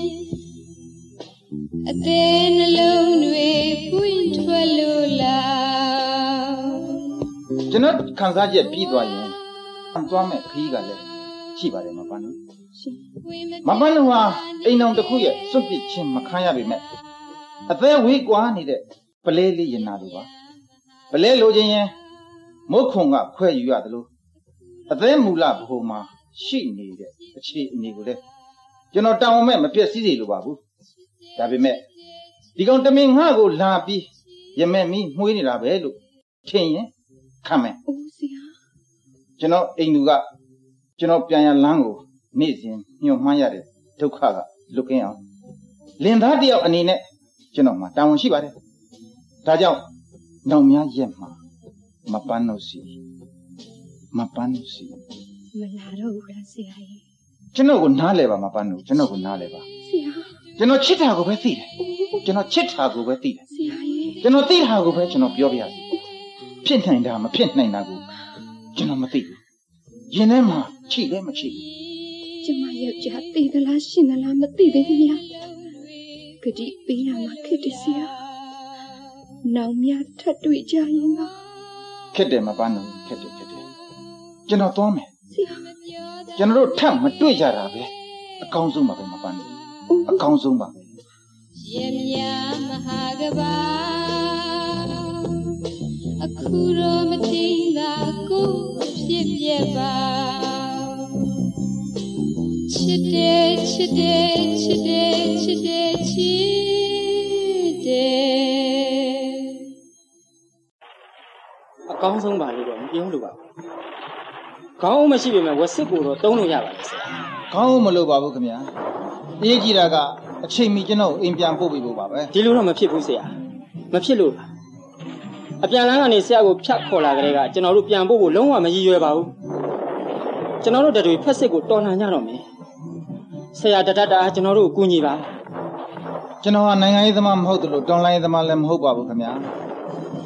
အသေးနှလုံးတွေပွင့်ထွက်လို့လားကျွန်တော်ခံစားချက်ပြီးသွားရင်အသွားမဲ့ခရီးကလည်းရှိပါတယ်မပန်းလို့ မပန်းလို့ဟာအိမ်အောင်တစ်ခုရဲ့စွန့်ပစ်ခြင်းမခံရပေမဲ့အသက်ဝေးကွာနေတဲ့ပလဲလေးရင်နာလိုပါပလဲလိုချင်ရင်မုတ်ခုံကခွဲယူရတယ်လို့အသက်မူလဘုံမှာရှိနေတဲ့အခြေအနေကိုလည်းကျွန်တော်တောင်းမဲ့မပြည့်စည်စေလိုပါဘူးဒါပေမဲ့ဒီကောင်တမင်ငါ့ကိုလာပြီးရမဲ့မီးမှုေးနေတာပဲလို့ထင်ရင်ခံမယ်အိုးဆရာကျွန်တော်အိမ်သူကကျွန်တော်ပြန်ရလမ်းကိုနေ့စဉ် ညှို့မှန်းရတဲ့ဒုက္ခကလွတ်ကင်းအောင်လင်သားတယောက်အနေနဲ့ကျွန်တော်မှာတာဝန်ရှိပါတယ်ဒါကြောင့်နောင်များရက်မှာမပန်းလို့စီမပန်းလို့စီမလာတော့ဘူးလားဆရာကြီးကျွန်တော်ကိုနားလဲပါမပန်းလို့ကျွန်တော်ကိုနားလဲပါဆရာကျွန်တော်ချစ်တာကိုပဲသိတယ်ကျွန်တော်ချစ်တာကိုပဲသိတယ်ဆရာကြီးကျွန်တော်သိတာကိုပဲကျွန်တော်ပြောပြရစီဖြစ်နိုင်တာမဖြစ်နိုင်တာကိုကျွန်တော်မသိဘူးရင်ထဲမှာချိလည်းမချိဘူး ကျမယောက်ျားသိသလားရှင်သလားမသိသေးဘူးညာဂတိပေးရမှာခက်တယ်ဆရာနောင်များထပ်တွေ့ကြရင်တော့ခက်တယ်မပန်းလို့ခက်တယ်ခက်တယ်ကျွန်တော်သွားမယ်ဆရာကျွန်တော်တို့ထပ်မတွေ့ကြတာပဲအကောင်းဆုံးပါပဲမပန်းလို့အကောင်းဆုံးပါပဲရမြမဟာကဘာအခုတော့မတင်သာကိုဖြစ်ပြပါ ချစ်တယ်ချစ်တယ်ချစ်တယ်ချစ်တယ်ချစ်တယ်အကောင်းဆုံးပါလို့တော့မပြောလို့ပါဘူးခေါင်းအုံးမရှိပေမဲ့ဝက်စစ်ကိုတော့တုံးလို့ရပါတယ်ဆရာခေါင်းမလို့ပါဘူးခင်ဗျာအေးကြည့်တာကအချိန်မီကျွန်တော်ကိုအိမ်ပြန်ပို့ပေးဖို့ပါပဲဒီလိုတော့မဖြစ်ဘူးဆရာမဖြစ်လို့ပါအပြန်လန်းကနေဆရာကိုဖြတ်ခေါ်လာကြတဲ့ကကျွန်တော်တို့ပြန်ဖို့ကိုလုံးဝမရည်ရွယ်ပါဘူးကျွန်တော်တို့တတွေဖက်စစ်ကိုတော်လှန်ကြတော့မယ် ဆရာတတတာကျွန်တော်တို့ကိုကူညီပါကျွန်တော်ကနိုင်ငံရေးသမားမဟုတ်တယ်လို့တောင်းလိုင်းသမားလည်းမဟုတ်ပါဘူးခင်ဗျာ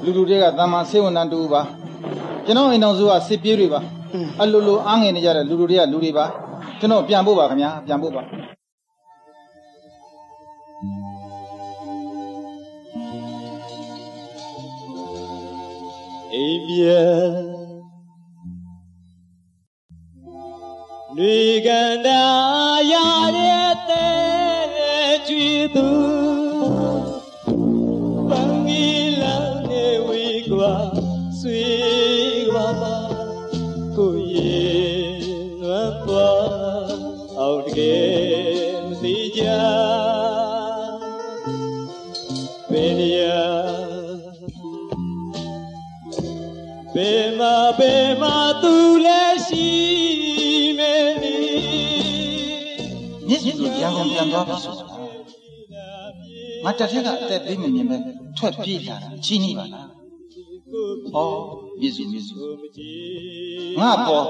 လူလူတွေကတမန်စေဝန်တန်းတူပါကျွန်တော်အိမ်တော်စုကစစ်ပြေးတွေပါအလိုလိုအားငယ်နေကြတဲ့လူလူတွေကလူတွေပါကျွန်တော်ပြန်ဖို့ပါခင်ဗျာပြန်ဖို့ပါအိမ်ပြ န်နေကန်တာရတဲ့တဲ့ကြွေသူပန်းကြီးလမ်းနေဝေကွာဆွေကဘာ မြစ်ကြီးရန်ကုန်ပြန်သွားပြီဆိုတာငါတက်ထက်ကအသက်ပေးမမြင်ပဲထွက်ပြေးလာတာချင်းကြီးပါလားဟောမြစ်စုမြစ်စုငါပေါ်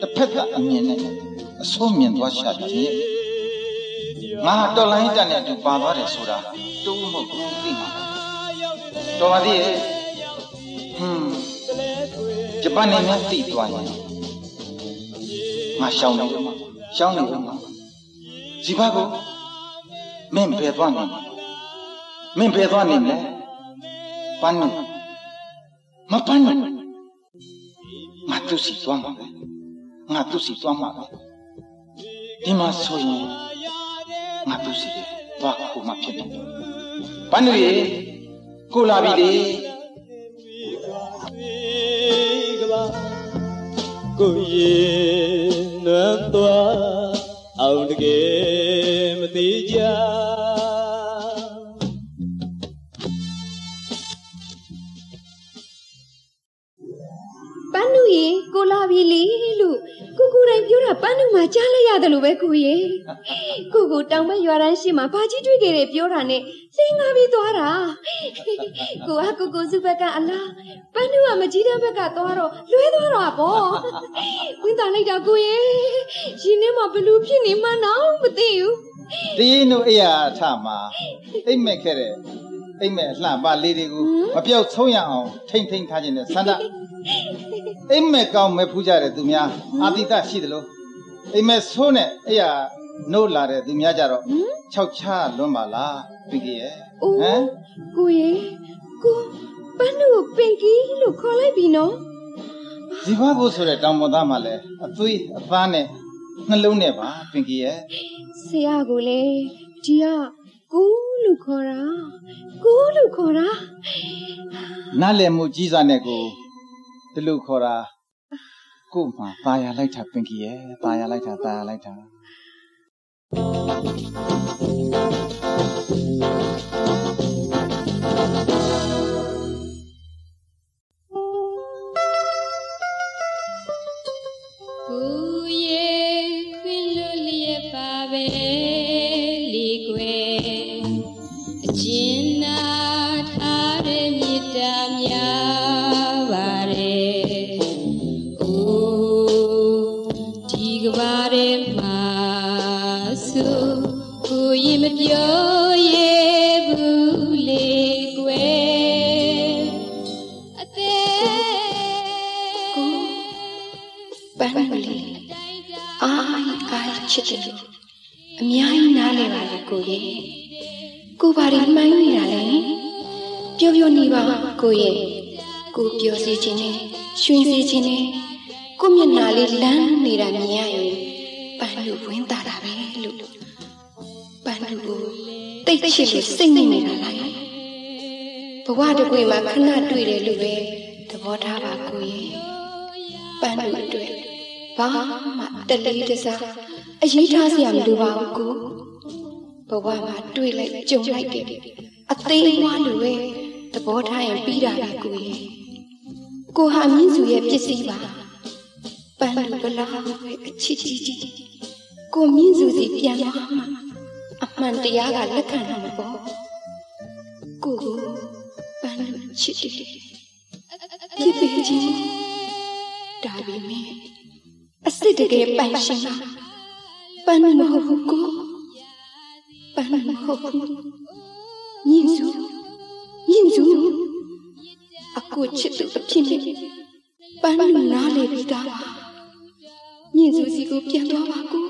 တစ်ဖက်ကအမြင်နဲ့အဆုံးမြင်သွားရှာတယ်ငါတော်လိုင်းတက်နဲ့အတူပါသွားတယ်ဆိုတာတူးမဟုတ်ဘူးသိမှာတော်ပါသေးရဲ့ဟွန်းဂျပန်နိုင်ငံသိသွားရင်ငါရှောင်းနေဦးမှာရှောင်းနေဦးမှာ ဇီဘကိုမင်းဘယ်သွားနေလဲမင်းဘယ်သွားနေလဲပန်းနုမပန်းနုငါသူစီသွားမှာပဲငါသူစီသွားမှာပဲဒီမှာဆိုရင်ငါသူစီသွားခုမှဖြစ်တယ်ပန်းနုရေကိုလာပြီလေကဘာကိုရေနွမ်းသွားအောင်တကယ်မ သိကြပန်းနုရေကိုလာပြီလေလို့ကိုကိုတိုင်းပြောတာပန်းနုမှာကြားလိုက်ရတယ်လို့ပဲကိုရေကိုကိုတောင်မရွာတန်းရှိမှာဘာကြီးတွေ့ခဲ့တယ်ပြောတာနဲ့လင်းငါပြီးသွားတာကိုကကိုကိုစုဘက်ကအလားပန်းနုကမကြီးတဲ့ဘက်ကသွားတော့လွဲသွားတာပေါ့ဝင်တာလိုက်တာကိုရေရှင်ထဲမှာဘလူးဖြစ်နေမှန်းတော့မသိဘူး တရင်တို့အဲ့ရထမှာအိမ်မက်ခဲ့တဲ့အိမ်မက်အလှပါလေးတွေကိုမပြောက်ဆုံးရအောင်ထိမ့်ထိမ့်ထားခြင်းနဲ့စန္ဒအိမ်မက်ကောင်းမဲ့ဖူးကြတဲ့သူများအာတိတရှိတယ်လို့အိမ်မက်ဆိုးနဲ့အဲ့ရနို့လာတဲ့သူများကြတော့ခြောက်ချလွန်းပါလားပင်ကြီးရဲ့အိုးကိုရေကိုပန်းတို့ပင်ကီလို့ခေါ်လိုက်ပြီနော်ဇီဝဘုဆိုတဲ့တောင်ပေါ်သားမှာလဲအသွေးအသားနဲ့ နှလုံးနဲ့ပါပင်ကြီးရဲ့ဆရာကလည်းဒီကကူးလို့ခေါ်တာကူးလို့ခေါ်တာနားလည်မှုကြီးစားနဲ့ကိုဒီလိုခေါ်တာကို့မှာပါရလိုက်တာပင်ကြီးရဲ့ပါရလိုက်တာပါရလိုက်တာ ရွှင်စီခြင်းနဲ့ကိုမျက်နှာလေးလန်းနေတာမြင်ရရင်ပန်းတို့ဝင်တာတာပဲလို့ပန်းတို့ကိုတိတ်ချစ်လို့စိတ်နေနေတာလားဘဝတစ်ခွေမှာခဏတွေ့တယ်လို့ပဲသဘောထားပါကိုရေပန်းတို့အတွက်ဘာမှတလေးတစားအရေးထားစရာမလိုပါဘူးကိုဘဝမှာတွေ့လိုက်ကြုံလိုက်တယ်အသေးဝါလိုပဲသဘောထားရင်ပြီးတာလေကိုရဲ့ ကိုဟာမြင့်စုရဲ့ပစ္စည်းပါပန်းတို့ဘလားပဲအချစ်ကြီးကြီးကိုမြင့်စုစီပြန်သွားမှအမှန်တရားကလက်ခံနိုင်မှာပေါ့ကိုကိုပန်းတို့ချစ်တယ်ဖြစ်ပေချင်းဒါပေမဲ့အစ်စ်တကယ်ပိုင်ရှင်တာပန်းမဟုတ်ဘူးကိုပန်းမဟုတ်ဘူးညင်စုညင်စု အကိုချစ်သူအဖြစ်နဲ့ပန်းနားလေပြီးသားပါညင်စုစီကိုပြန်သွားပါကို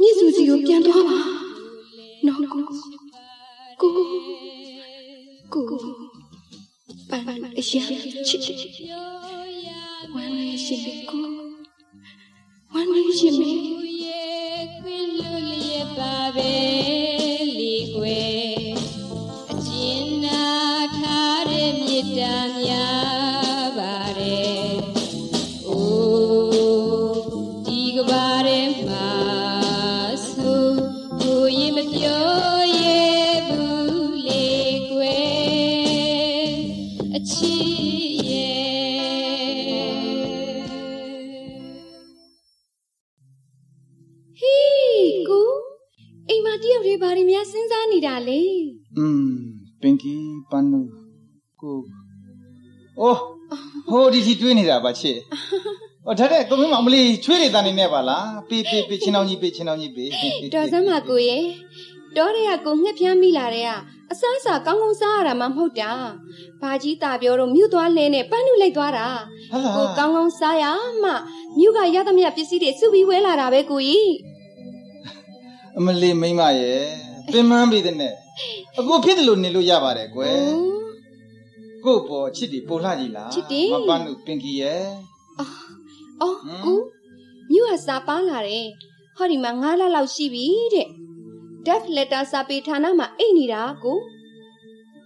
ညင်စုစီကိုပြန်သွားပါနော်ကိုကိုကိုပန်းအရင်ချစ်တယ်ဝမ်းလေးရှိပြီကိုဝမ်းလေးရှိပြီ ပါချစ်ဟောဒါတဲ့ကိုမင်းမအမလေးချွေးတွေတန်နေနဲ့ပါလားပေးပေးပေးချင်းအောင်ကြီးပေးချင်းအောင်ကြီးပေးတော်စမ်းပါကိုရဲ့တော်တဲ့ကကိုငှက်ဖျားမိလာတဲ့ကအစားအစာကောင်းကောင်းစားရတာမှမဟုတ်တာဘာကြီးตาပြောတော့မြုပ်သွားလဲနဲ့ပန်းနုလိုက်သွားတာဟာလားကိုကောင်းကောင်းစားရမှမြုပ်ကရသမျှပစ္စည်းတွေစုပြီးဝဲလာတာပဲကိုကြီးအမလေးမိမရဲ့ပင်မန်းပြီးတဲ့နဲ့အကိုဖြစ်တယ်လို့နေလို့ရပါတယ်ကွယ် ကို့ပေါ်ချစ်တီပိုလှကြီးလားမပန်းနုပင်ကြီးရဲ့အော်ကူမြုပ်ကစာပန်းလာတယ်ဟောဒီမှာ9လလောက်ရှိပြီတဲ့ death letter စာပေဌာနမှာအိတ်နေတာကို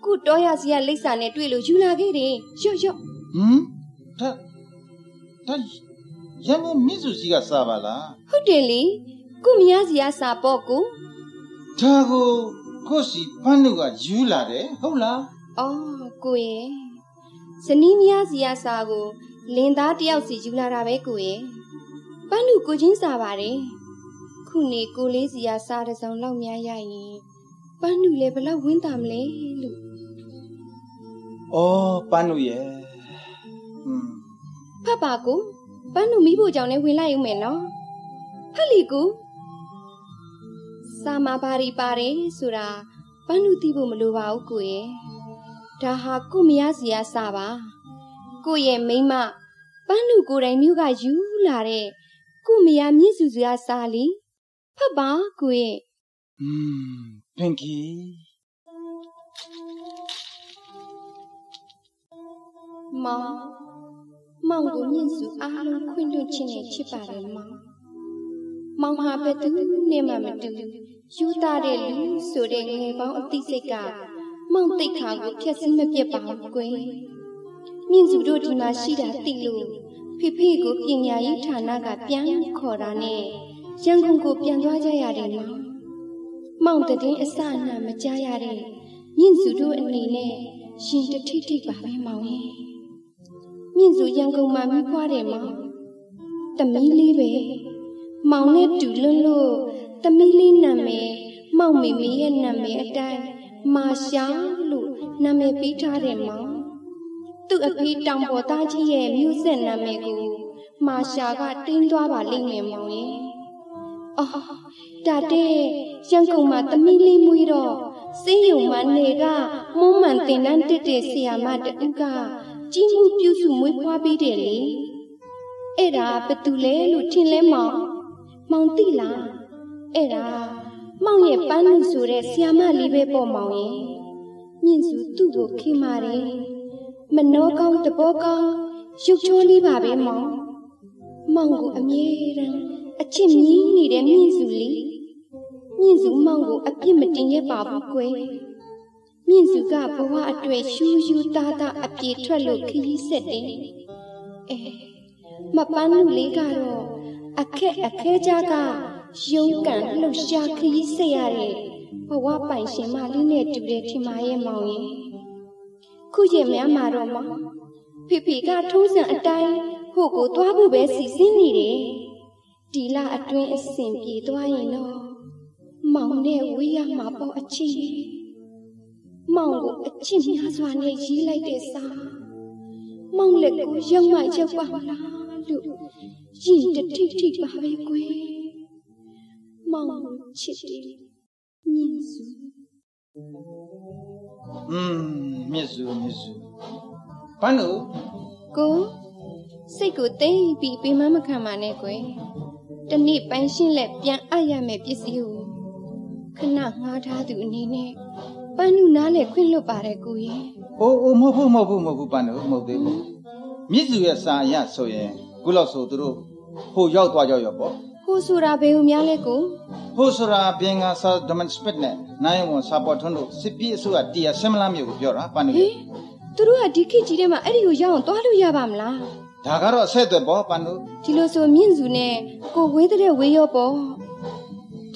ခုတော်ရစီကလိပ်စာနဲ့တွေ့လို့ယူလာခဲ့တယ်ရော့ရော့ဟမ်ဒါဒါရန်မင်းစုစီကစားပါလားဟုတ်တယ်လေခုမရစီကစာပေါ့ကိုဒါကိုကိုစီပန်းနုကယူလာတယ်ဟုတ်လား အော်ကိုရဲ့ဇနီးမရစီကစာကိုလင်သားတယောက်စီယူလာတာပဲကိုရဲ့ပန်းလူကိုချင်းစာပါတယ်ခုနေကိုလေးစီကစာတစ်စုံလောက်များရရင်ပန်းလူလည်းဘလောက်ဝင်းတာမလဲလို့အော်ပန်းနုရဲ့ဟမ်ဖတ်ပါကိုပန်းလူမိဖို့ကြောင့်လည်းဝင်လိုက်ဦးမယ်နော်ဖတ်လီကိုစစာမှာဘာတွေပါတယ်ဆိုတာပန်းလူသိဖို့မလိုပါဘူးကိုရဲ့ ဒါဟာကိုမရစီရစာပါကိုရဲ့မိမပန်းလူကိုယ်တိုင်မြို့ကယူလာတဲ့ကိုမရမြင့်စုစုရစာလီဖတ်ပါကိုရဲ့อืม Pinky မောင်မောင်ကိုမြင့်စုအားလုံးခွင့်လွှတ်ခြင်းနဲ့ချစ်ပါတယ်မောင်မောင်ဟာဘယ်သူနဲ့မှမတူယူသားတဲ့လူဆိုတဲ့ငယ်ပေါင်းအသိစိတ်က မောင်တိတ်ခါကိုဖြတ်စည်းမပြတ်ပါဘူးကွယ်မြင့်စုတို့ဒီမှာရှိတာသိလို့ဖေဖေကိုပညာရေးဌာနကပြန်ခေါ်တာနဲ့ရန်ကုန်ကိုပြန်သွားကြရတယ်မောင်မောင်တည်င်းအစအနမကြားရတဲ့မြင့်စုတို့အနေနဲ့ရှင်တထိထိပါပဲမောင်ရဲ့မြင့်စုရန်ကုန်မှာမိဖွားတယ်မောင်တမီးလေးပဲမောင်နဲ့တူလွန်းလို့တမီးလေးနာမည်မောင်မေမေရဲ့နာမည်အတိုင်း မာရှာလို့နာမည်ပေးထားတယ်မောင်သူ့အဖေတောင်ပေါ်သားကြီးရဲ့မြို့ဆက်နာမည်ကိုမာရှာကတင်းသွားပါလိမ့်မယ်မောင်ရဲ့အော်ဒါတဲ့ရန်ကုန်မှာတမီးလေးမွေးတော့စင်းယုံမနေကမုံမှန်တင်တန်းတက်တဲ့ဆီယာမတူကကြီးမှုပြုစုမွေးဖွားပေးတယ်လေအဲ့ဒါဘသူလဲလို့ထင်လဲမောင်မောင်သိလားအဲ့ဒါ မောင်ရဲ့ပန်းလူဆိုတဲ့ဆီယာမလေးပဲပေါ့မောင်ရဲ့မြင့်စုသူ့ကိုခင်မာတယ်မနှောကောင်းတဘောကောင်းရုပ်ချိုးလေးပါပဲမောင်မောင်ကိုအမြဲတမ်းအချစ်မြင်းနေတဲ့မြင့်စုလေးမြင့်စုမောင်ကိုအပြစ်မတင်ခဲ့ပါဘူးကွယ်မြင့်စုကဘဝအတွေ့ရှူးရှူးသားသားအပြေထွက်လို့ခရီးဆက်တယ်။အဲမပန်းလူလေးကတော့အခက်အခဲကြက ရုံးကန်လှုပ်ရှားခရီးဆက်ရတဲ့ဘဝပိုင်ရှင်မလေးနဲ့တူတယ်ထင်ပါရဲ့မောင်ရင်။ခုရင်များမှာတော့မောင်ဖေဖေကထုံးစံအတိုင်းဟိုကိုသွားဖို့ပဲစီစဉ်နေတယ်။ဒီလအတွင်းအဆင်ပြေသွားရင်တော့မောင်နဲ့ဝေးရမှာပေါ့အချီးမောင်ကိုအချစ်များစွာနဲ့ရေးလိုက်တဲ့စာမောင်လက်ကိုရောက်မှရောက်ပါမလားလို့ရင်တထိထိပါပဲကွယ် မောင်ကိုချစ်တယ်မြင့်စုอืมမြစ်စုမြစ်စုပန်းလို့ကိုစိတ်ကိုတိတ်ပြီးပြမမခံပါနဲ့ကွယ်တနေ့ပန်းရှင်းလက်ပြန်အပ်ရမယ်ပစ္စည်းကိုခဏငှားထားသူအနေနဲ့ပန်းနုနားလေခွင့်လွတ်ပါတယ်ကိုရဲ့အိုးအိုးမဟုတ်ဘူးမဟုတ်ဘူးမဟုတ်ဘူးပန်းလို့မဟုတ်သေးဘူးမြစ်စုရဲ့စာအရဆိုရင်ခုလောက်ဆိုသူတို့ဟိုရောက်သွားကြရောပေါ့ ဟိုဆိုတာဘယ်လိုများလဲကိုဟိုဆိုတာဘင်္ဂါဆာဒမန်စပစ်နဲ့နိုင်ဝန်စာပေါ်ထွန်းတို့စစ်ပြီးအစိုးရတီယာဆင်မလာမျိုးကိုပြောတာပန်းလို့ဟင်သူတို့ကဒီခေတ်ကြီးထဲမှာအဲ့ဒီကိုရောက်အောင်သွားလို့ရပါမလားဒါကတော့အဆက်အသွယ်ပေါ့ပန်းလို့ဒီလိုဆိုမြင့်စုနဲ့ကိုဝေးတဲ့ဝေးရောပေါ့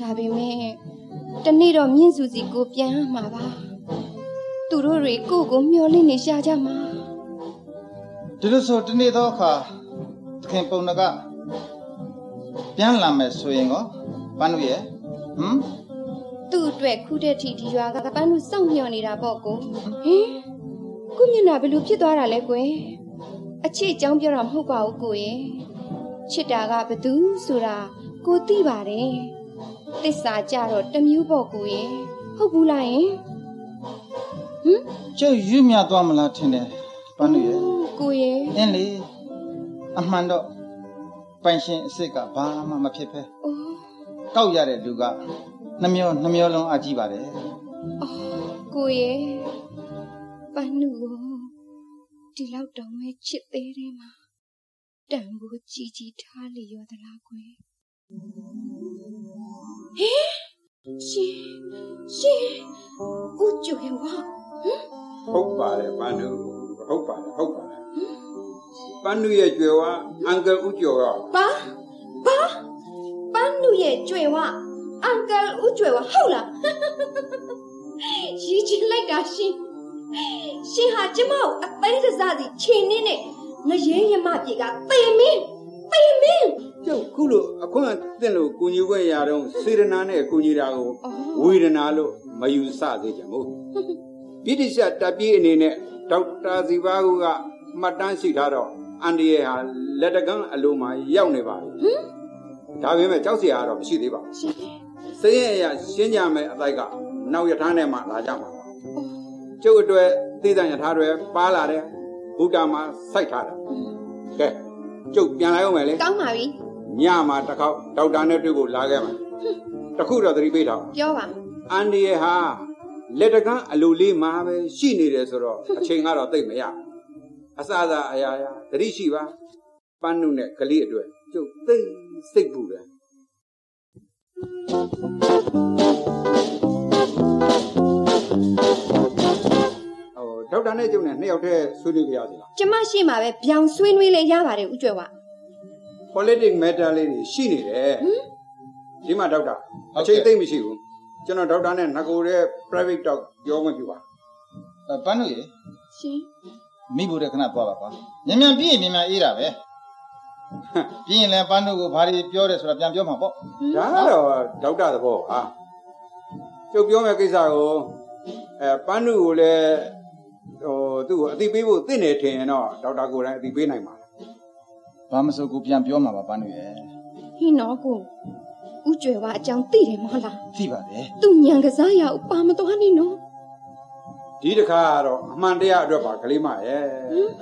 ဒါပေမဲ့တနေ့တော့မြင့်စုစီကိုပြန်ရမှာပါသူတို့တွေကိုကိုမျောလင့်နေရှာကြမှာဒီလိုဆိုတနေ့တော့အခါသခင်ပုံနက ပြန်လာမယ်ဆိုရင်ကောပန်းလို့ရဲ့ဟမ်သူ့အတွက်ခုတဲ့ထီဒီရွာကပန်းလို့စောင့်မျှော်နေတာပေါ့ကိုဟင်ကိုမျက်နှာဘယ်လိုဖြစ်သွားတာလဲကွယ်အချစ်အကြောင်းပြောတာမဟုတ်ပါဘူးကိုရဲ့ချစ်တာကဘသူဆိုတာကိုသိပါတယ်သစ္စာကြတော့တစ်မျိုးပေါ့ကိုရဲ့ဟုတ်ဘူးလားယင်ဟမ်ကျုပ်ယူမြသွားမလားထင်တယ်ပန်းလို့ရဲ့ကိုရဲ့အင်းလေအမှန်တော့ ပိုင်ရှင်အစ်စ်ကဘာမှမဖြစ်ဖဲအိုးကောက်ရတဲ့လူကနှမျောနှမျောလုံးအကြည့်ပါတယ်ကိုရဲ့ပန်းနူကိုဒီလောက်တောင်ပဲချစ်သေးတယ်မှာတန်ဖို့ကြီးကြီးထားလေရောသလားကွယ်ဟဲရှင်ရှင်ဦးကျွေဝါဟုတ်ပါတယ်ပန်းတို့ဟုတ်ပါတယ်ဟုတ်ပါတယ် ပန်းတို့ရဲ့ကြွယ်ဝအန်ကယ်ဦးကျော်ကပါပါပန်းနူရဲ့ကျွေဝါအန်ကယ်ဦးကျွေဝါဟုတ်လားရီးချင်လိုက်တာရှင်ရှင်ဟာကျမကိုအသိတစားစီခြေနင်းနဲ့ငရဲရမပြေကသေမင်းသေမင်းကျုပ်ခုလိုအခွင့်အသင့်လို့ကုညီခွင့်ရတော့စေရနာနဲ့ကုညီတာကိုအော်ဝေဒနာလို့မယူဆသေးကြမို့ပိဋိရှတပ်ပြေးအနေနဲ့ဒေါက်တာစီပါကူကမှတ်တမ်းရှိထားတော့ အန်ဒီရဲ့ဟာလက်တကန်းအလိုမှာရောက်နေပါပြီဒါပေမဲ့ကြောက်စရာကတော့မရှိသေးပါဘူးရှင်စစရင်အရာရှင်းကြမယ်အတိုက်ကနောက်ရထားနဲ့မှလာကြမှာကျုပ်အတွက်သိတဲ့ရထားတွေပါလာတယ်ဘုဒ္ဓမှာစိုက်ထားတယ်ကဲကျုပ်ပြန်လာအောင်မယ်လေကောင်းပါပြီညမှာတစ်ခေါက်ဒေါက်တာနဲ့တွေ့ဖို့လာခဲ့မှာတခုတော့သတိပေးထားပါပြောပါအန်ဒီရဲ့ဟာလက်တကန်းအလိုလေးမှာပဲရှိနေတယ်ဆိုတော့အချိန်ကတော့သိပ်မရ အစအစအရာရာသတိရှိပါပန်းနုနဲ့ကလေးအတွက်ကျုပ်သိပ်စိတ်ပူတယ်ဟိုဒေါက်တာနဲ့ကျုပ်နဲ့နှစ်ယောက်တည်းဆွေးနွေးကြရစီလားကျမရှိမှာပဲဗျောင်ဆွေးနွေးလဲရပါတယ်ဦးကျွယ်ဝ politics matter လေးတွေရှိနေတယ်ဒီမှာဒေါက်တာအချိန်သိပ်မရှိဘူးကျွန်တော်ဒေါက်တာနဲ့ငကိုတဲ့ private talk ပြောမှပြပါအဲပန်းတို့ရေရှင် မိဖို့တဲ့ခဏသွားပါကွာမြန်မြန်ပြည့်ရင်မြန်မြန်အေးတာပဲပြည့်ရင်လည်းပန်းတို့ကိုဘာတွေပြောတယ်ဆိုတာပြန်ပြောမှာပေါ့ဒါကတော့ဒေါက်တာသဘောဟာကျုပ်ပြောမယ့်ကိစ္စကိုအဲပန်းနုကိုလည်းဟိုသူ့ကိုအသိပေးဖို့တင့်နေထင်ရင်တော့ဒေါက်တာကိုယ်တိုင်အသိပေးနိုင်ပါလားဘာမစိုးကိုပြန်ပြောမှာပါပန်းတို့ရေဟင်းတော့ကိုဦးကျွယ်ဝအကြောင်းသိတယ်မဟုတ်လားသိပါတယ်သူညံကစားရအောင်ပါမသွားနဲ့နော် ဒီတစ်ခါကတော့အမှန်တရားအတွက်ပါကလေးမရဲ့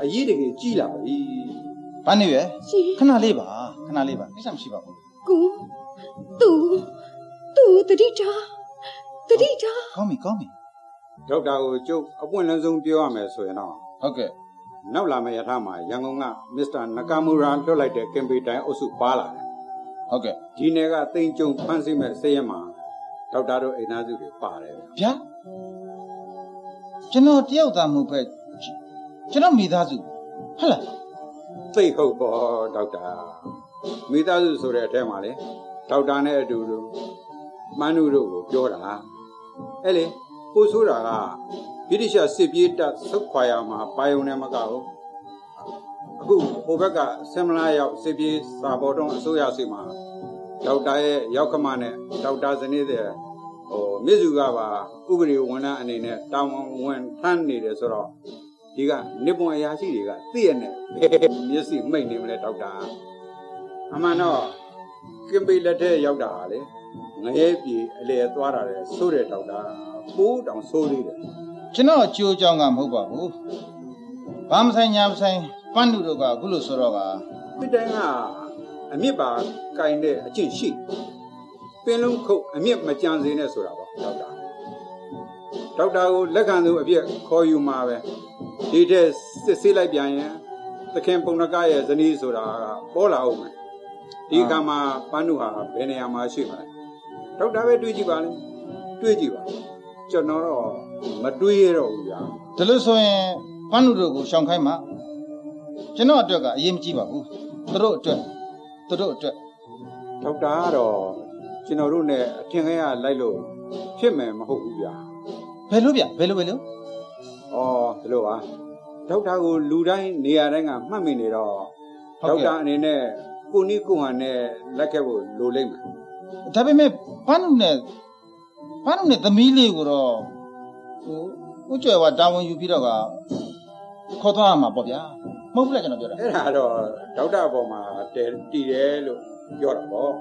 အရေးတကယ်ကြည်လာပြီပန်းတို့ရေရှင်ခဏလေးပါခဏလေးပါကိစ္စမရှိပါဘူးကိုသူသူတတိတာတတိတာကောင်းပြီကောင်းပြီဒေါက်တာကိုကျုပ်အပွင့်လန်းဆုံးပြောရမယ်ဆိုရင်တော့ဟုတ်ကဲ့နောက်လာမယ့်ရထားမှာရန်ကုန်ကမစ္စတာနကာမူရာလွှတ်လိုက်တဲ့ကင်ပေတိုင်အုပ်စုပါလာတယ်ဟုတ်ကဲ့ဒီနယ်ကတိမ်ကြုံဖမ်းဆီးမဲ့ဆေးရမှာဒေါက်တာတို့အိမ်သားစုတွေပါတယ်ဗျဗျာ ကျွန်တော်တယောက်သားမဟုတ်ပဲကျွန်တော်မိသားစုဟုတ်လားသိဟုတ်ပေါ့ဒေါက်တာမိသားစုဆိုတဲ့အထက်မှာလေဒေါက်တာနဲ့အတူတူမန်းနုတို့ကိုပြောတာအဲ့လေကိုဆိုတာကဗြိတိရှစစ်ပြေးတပ်ဆုတ်ခွာရမှာပါယုံနဲ့မကဘူးအခုဟိုဘက်ကဆင်မလာရောက်စစ်ပြေးစာပေါ်တော့အစိုးရစီမှာဒေါက်တာရဲ့ရောက်ခမနဲ့ဒေါက်တာဇနီးတဲ့ ဟိုမြစ်စုကပါဥပဒေဝန်ထမ်းအနေနဲ့တာဝန်ဝင်ထမ်းနေတယ်ဆိုတော့ဒီကနေပွန်အရာရှိတွေကသိရနဲ့မျက်စိမိတ်နေမလဲဒေါက်တာအမှန်တော့ကင်ပေလက်ထဲရောက်တာဟာလေငရဲပြေအလေသွားတာလေဆိုးတယ်ဒေါက်တာပိုးတောင်ဆိုးသေးတယ်ကျွန်တော်အကျိုးအကြောင်းကမဟုတ်ပါဘူးဘာမဆိုင်ညာမဆိုင်ပန်းတို့တို့ကအခုလို့ဆိုတော့ကပြတိုင်းကအမြင့်ပါကင်တဲ့အကျင့်ရှိပ င်လုံးခုတ်အမြင့်မကြံစေနဲ့ဆိုတာပေါ့ဒေါက်တာဒေါက်တာကိုလက်ခံသူအပြည့်ခေါ်ယူမှာပဲဒီတဲ့စစ်ဆေးလိုက်ပြန်ရင်သခင်ပုံနကရဲ့ဇနီးဆိုတာကပေါ်လာအောင်မယ်ဒီကမှာပန်းနုဟာဘယ်နေရာမှာရှိမှာလဲဒေါက်တာပဲတွေးကြည့်ပါလေတွေးကြည့်ပါကျွန်တော်တော့မတွေးရတော့ဘူးဗျာဒါလို့ဆိုရင်ပန်းတို့တို့ကိုရှောင်ခိုင်းမှာကျွန်တော်အတွက်ကအရေးမကြီးပါဘူးသူတို့အတွက်သူတို့အတွက်ဒေါက်တာကတော့ ကျွန်တော်တို့ ਨੇ အထင်ခဲရလိုက်လို့ဖြစ်မယ်မဟုတ်ဘူးဗျာဘယ်လိုဗျဘယ်လိုဘယ်လိုဩဒီလိုပါဒေါက်တာကိုလူတိုင်းနေရာတိုင်းကမှတ်မိနေတော့ဟုတ်ဒေါက်ကဲ့တာအနေနဲ့ကိုနီးကိုဟန်နဲ့လက်ခဲ့ဖို့လိုလိမ့်မယ်ဒါပေမဲ့ပန်းတို့နဲ့ပန်းတို့နဲ့သမီးလေးကိုတော့ဟိုဥကျွယ်ကတာဝန်ယူပြီးတော့ကခေါ်သွားရမှာပေါ့ဗျာမဟုတ်ဘူးလားကျွန်တော်ပြောတာအဲ့ဒါတော့ဒေါက်တာအပေါ်မှာတဲတည်တယ်လို့ပြောတာပေါ့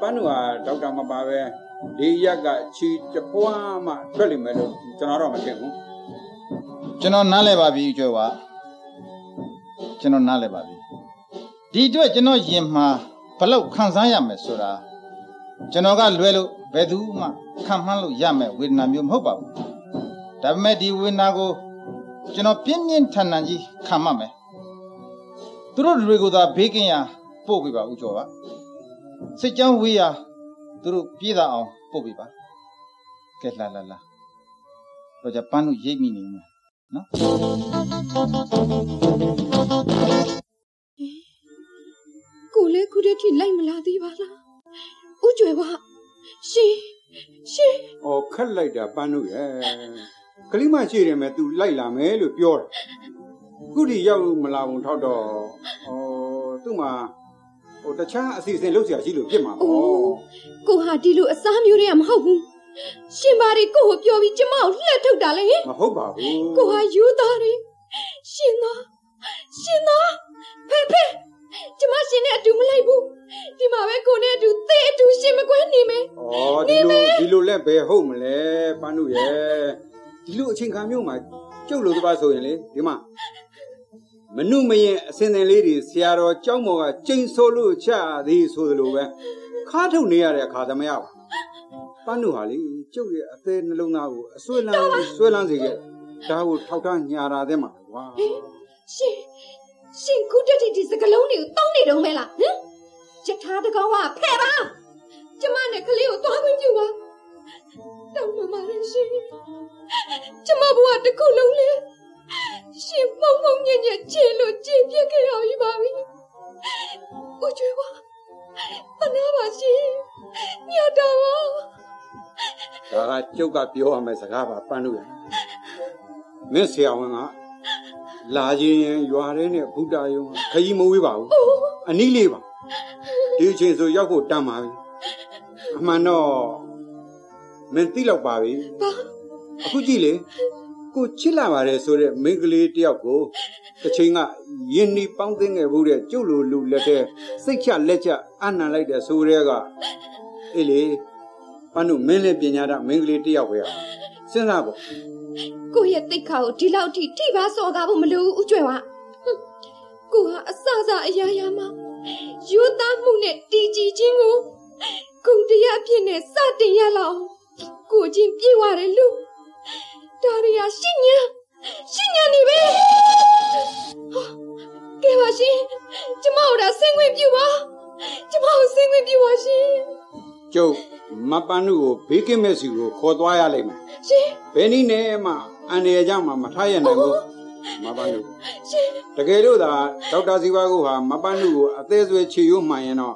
ပန်းနုဟာဒေါက်တာမပါပဲဒီရက်ကချီတပွားမှထွက်လိမ့်မယ်လို့ကျွန်တော်တော့မထင်ဘူးကျွန်တော်နားလဲပါပြီဥကျွယ်ကကျွန်တော်နားလဲပါပြီဒီအတွက်ကျွန်တော်ယင်မှာဘလောက်ခံစားရမယ်ဆိုတာကျွန်တော်ကလွယ်လို့ဘယ်သူမှခံမှန်းလို့ရမယ်ဝေဒနာမျိုးမဟုတ်ပါဘူးဒါပေမဲ့ဒီဝေဒနာကိုကျွန်တော်ပြင်းပြင်းထန်ထန်ကြီးခံမှမယ်သူတို့တွေကိုသာဘေးကင်းရာပို့ပေးပါဥကျော်ပါ စစ်ကြောင်းဝေးရာသူတို့ပြေးတာအောင်ပို့ပေးပါကဲလာလာလာတော့ကြပန်းလို့ရိပ်မိနေမှာနော်ကိုလည်းခုတည်းထိလိုက်မလာသေးပါလားဦးကျွယ်ဝရှင်ရှင်။အော်ခက်လိုက်တာပန်းလို့ရဲ့။ကလေးမရှိတယ်မဲ့ तू လိုက်လာမယ်လို့ပြောတယ်။ခုဒီရောက်မလာဘူးထောက်တော့အော်သူ့မှာ ဟိုတခြားအစီအစဉ်လုပ်เสียရှိလို့ဖြစ်မှာ အိုး ပေါ့ ကိုဟာဒီလိုအစားမျိုးတွေကမဟုတ်ဘူးရှင်ပါရီကိုကိုပြောပြီးကျမကိုလှက်ထုတ်တာလေ ။မဟုတ်ပါဘူး။ ကိုဟာယူသားတယ်ရှင်သားရှင်သားဖေဖေ ကျမရှင်နဲ့အတူမလိုက်ဘူးဒီမှာပဲကိုနဲ့အတူသေအတူရှင်မကွဲနေမယ် ဩဒီလိုဒီလိုလက်ဘယ်ဟုတ်မလဲပန်းတို့ရဲ့ဒီလိုအချိန်ခါမျိုးမှာကျုပ်လိုတပါဆိုရင်လေဒီမှာ မနုမရင်အစင်တင်လေးတွေဆရာတော်ကျောင်းမော်ကကျိန်ဆိုလို့ချသည်ဆိုသလိုပဲခါထုတ်နေရတဲ့အခါသမယပါပန်းတို့ဟာလေကျုပ်ရဲ့အသေးနှလုံးသားကိုအဆွဲလန်းဆွဲလန်းစေခဲ့ဒါကိုထောက်ထားညာတာတဲ့မှာကွာရှင်ရှင်ခုတက်တီဒီစကလုံးတွေကိုတောင်းနေတော့မဲလားဟမ်ချက်ထားတကောင်ကဖဲ့ပါကျမနဲ့ကလေးကိုသွားခွင့်ပြုပါတောင်းမှမရရှင်ကျမဘဝတစ်ခုလုံးလေ ရှင်ပုံပုံညံ့ညံ့ချေလို့ချေပြက်ခဲ့ရပြီပါပြီကိုကျွေးပါတနာပါရှင်ညတာပါဒါကကျုပ်ကပြောရမယ့်စကားပါပန်းလို့ရမင်းဆရာဝန်ကလာခြင်းရင်ရွာထဲနဲ့ဘုဒ္ဓယုံကခကြီးမဝေးပါဘူးအနည်းလေးပါဒီအချိန်ဆိုရောက်ဖို့တန်ပါပြီအမှန်တော့မင်းသိလောက်ပါပြီအခုကြည့်လေ ကိုချစ်လာပါတယ်ဆိုတဲ့မိန်းကလေးတယောက်ကိုတစ်ချိန်ကယင်းနီပေါင်းသိငယ်ဘူးတဲ့ကျုပ်လိုလူလက်ထဲစိတ်ချလက်ချအနံလိုက်တဲ့ဆိုရဲကအေးလေပန်းတို့မင်းလည်းပညာတတ်မင်းကလေးတယောက်ပဲအောင်စဉ်းစားပေါ့ကိုယ့်ရဲ့တိတ်ခါကိုဒီလောက်ထိထိပါစော်ကားဖို့မလိုဘူးဥကျွဲ့ဝဟွန်းကိုဟာအစစအရာရာမှာယူသားမှုနဲ့တီကြည်ခြင်းကိုဂုံတရားအဖြစ်နဲ့စတင်ရလောက်ကိုချင်းပြေးသွားတယ်လူ ဒါရီယာရှင်းညာရှင်းညာနေပဲဟာကဲပါရှင်ကျမတို့ဒါဆင်းခွင့်ပြုပါကျမတို့ဆင်းခွင့်ပြုပါရှင်ကျုပ်မပန်းတို့ကိုဘေးကင်းမဲ့စီကိုခေါ်သွားရလိမ့်မယ်ရှင်ဘယ်နည်းနဲ့မှအန်ရယ်ကြောင့်မှမထားရနိုင်ဘူးမပန်းတို့ရှင်တကယ်လို့သာဒေါက်တာစီဝါကိုဟာမပန်းတို့ကိုအသေးဆွဲခြေရိုးမှန်ရင်တော့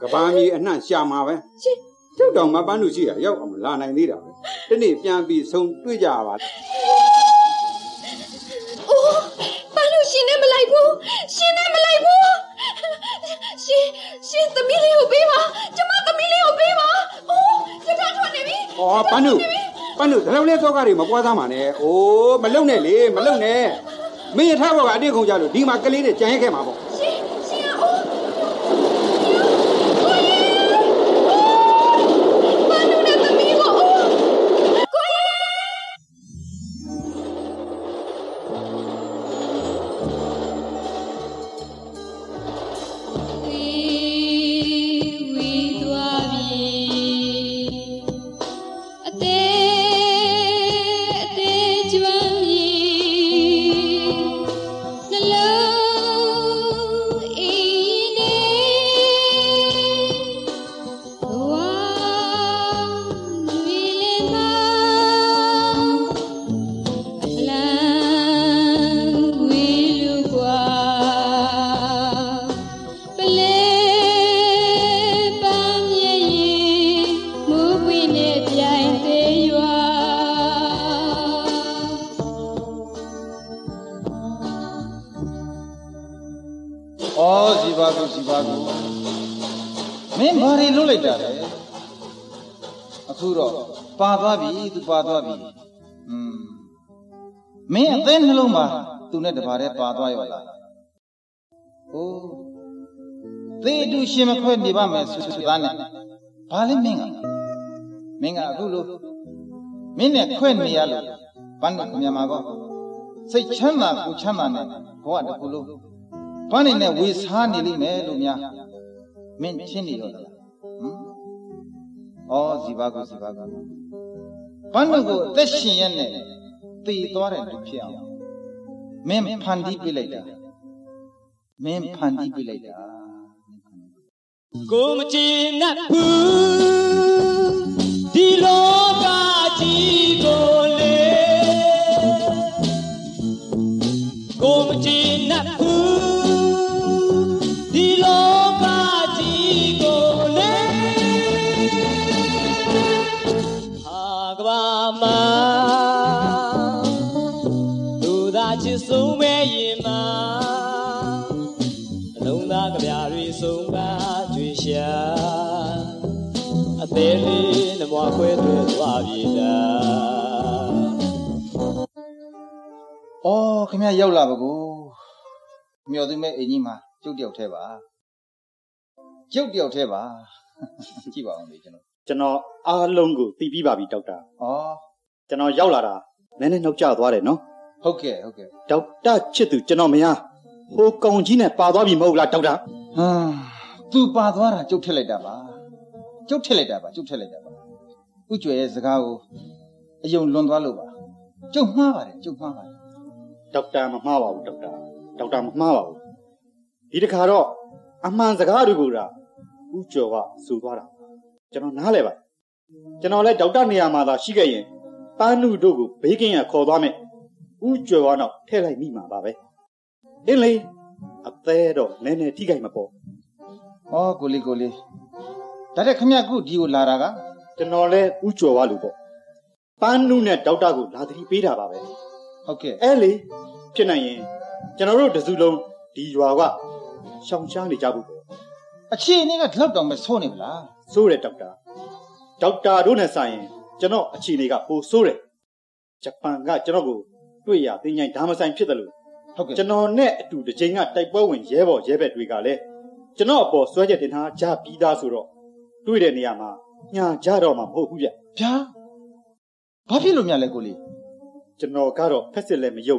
ကဘာမီအနှံ့ရှာမှာပဲရှင်ကျုပ်တော်မပန်းတို့ရှိတာရောက်အောင်လာနိုင်သေးတာပဲ ဒီနေ့ပြန်ပြီးဆုံတွေ့ကြပါအိုးဘာလို့ရှင်နဲ့မလိုက်ဘူးရှင်နဲ့မလိုက်ဘူးရှင်ရှင်သမီးလေးကိုပေးပါကျမသမီးလေးကိုပေးပါအိုးရထားထွက်နေပြီဩပန်းတို့ပန်းတို့ဒါလည်းလဲသောကတွေမပွားသားမှာနဲ့အိုးမလုံနဲ့လေမလုံနဲ့မင်းရထားဘောကအတိတ်ခုံကြလို့ဒီမှာကလေးတွေကြံရက်ခဲ့မှာပေါ့ စီပါကူစီပါကူမင်းဘာတွေလုပ်လိုက်တာလဲအခုတော့ပါသွားပြီသူပါသွားပြီอืมမင်းအသေးနှလုံးမှာသူနဲ့တပါးတည်းပါသွားရောလားဟိုးသေအတူရှင်မခွဲနေပါမယ်ဆိုသားနဲ့ဘာလဲမင်းကမင်းကအခုလို့မင်းနဲ့ခွဲနေရလို့ဘန်းတို့မြန်မာကောစိတ်ချမ်းသာကိုချမ်းသာနဲ့ဘဝတစ်ခုလုံး ဘာနေနဲ့ဝေစားနေလိမ့်မယ်လို့များမင်းရှင်းနေတော့လားဟမ်ဩဇီဘာကိုဇီဘာကိုဘာလို့ကိုအသက်ရှင်ရက်နဲ့တည်သွားတဲ့လူဖြစ်အောင်မင်းဖန်တီးပြလိုက်တာမင်းဖန်တီးပြလိုက်တာကိုမချင်နတ်ဘူးဒီလော လေးနှမွားခွဲတွေသွားပြီလားဩခင်ဗျရောက်လာပါကိုမျော်သိမဲ့အင်ကြီးမှာကျုပ်တယောက်တည်းပါကျုပ်တယောက်တည်းပါကြည့်ပါအောင်လေကျွန်တော်ကျွန်တော်အားလုံးကိုသိပြီးပါပြီဒေါက်တာဩကျွန်တော်ရောက်လာတာနည်းနည်းနှုတ်ကျသွားတယ်နော်ဟုတ်ကဲ့ဟုတ်ကဲ့ဒေါက်တာချစ်သူကျွန်တော်မယားဟိုကောင်ကြီးနဲ့ပါသွားပြီမဟုတ်လားဒေါက်တာဟမ်သူပါသွားတာကျုပ်ထက်လိုက်တာပါကျုပ်ထက်လိုက်တာပါကျုပ်ထက်လိုက်တာပါ ဥကျွယ်ရဲ့စကားကိုအယုံလွန်သွားလို့ပါကျုပ်မှားပါတယ်ကျုပ်မှားပါတယ်ဒေါက်တာမမှားပါဘူးဒေါက်တာဒေါက်တာမမှားပါဘူးဒီတခါတော့အမှန်စကားတွေကိုကဥကျော်ကဆိုသွားတာကျွန်တော်နားလဲပါကျွန်တော်လည်းဒေါက်တာနေရာမှာသာရှိခဲ့ရင်ပန်းနုတို့ကိုဘေးကင်းရခေါ်သွားမယ်ဥကျော်ကတော့ထည့်လိုက်မိမှာပါပဲအင်းလေအသေးတော့နည်းနည်းထိခိုက်မှာပေါ့ဩကိုလေးကိုလေးဒါတဲ့ခမရခုဒီကိုလာတာက ကျွန်တော်လည်းဥကျော်ကလူပေါ့ပန်းနုနဲ့ဒေါက်တာကိုလာသတိပေးတာပါပဲဟုတ်ကဲ့အဲ့လေဖြစ်နိုင်ရင်ကျွန်တော်တို့တစုလုံးဒီရွာကရှောင်ရှားနေကြဘူးပေါ့အခြေအနေကဒီလောက်တောင်ပဲဆိုးနေမလားဆိုးတယ်ဒေါက်တာဒေါက်တာတို့နဲ့ဆိုင်ရင်ကျွန်တော်အခြေအနေကပိုဆိုးတယ်ဂျပန်ကကျွန်တော်ကိုတွေ့ရသိញိုင်းဒါမဆိုင်ဖြစ်တယ်လို့ဟုတ်ကဲ့ကျွန်တော်နဲ့အတူတစ်ချိန်ကတိုက်ပွဲဝင်ရဲဘော်ရဲဘက်တွေကလည်းကျွန်တော်အပေါ်စွဲချက်တင်ထားကြပြီးသားဆိုတော့တွေ့တဲ့နေရာမှာ ညာကြတော့မှမဟုတ်ဘူးဗျဗျာဘာဖြစ်လို့များလဲကိုလေးကျွန်တော်ကတော့ဖက်စစ်လည်းမယုံ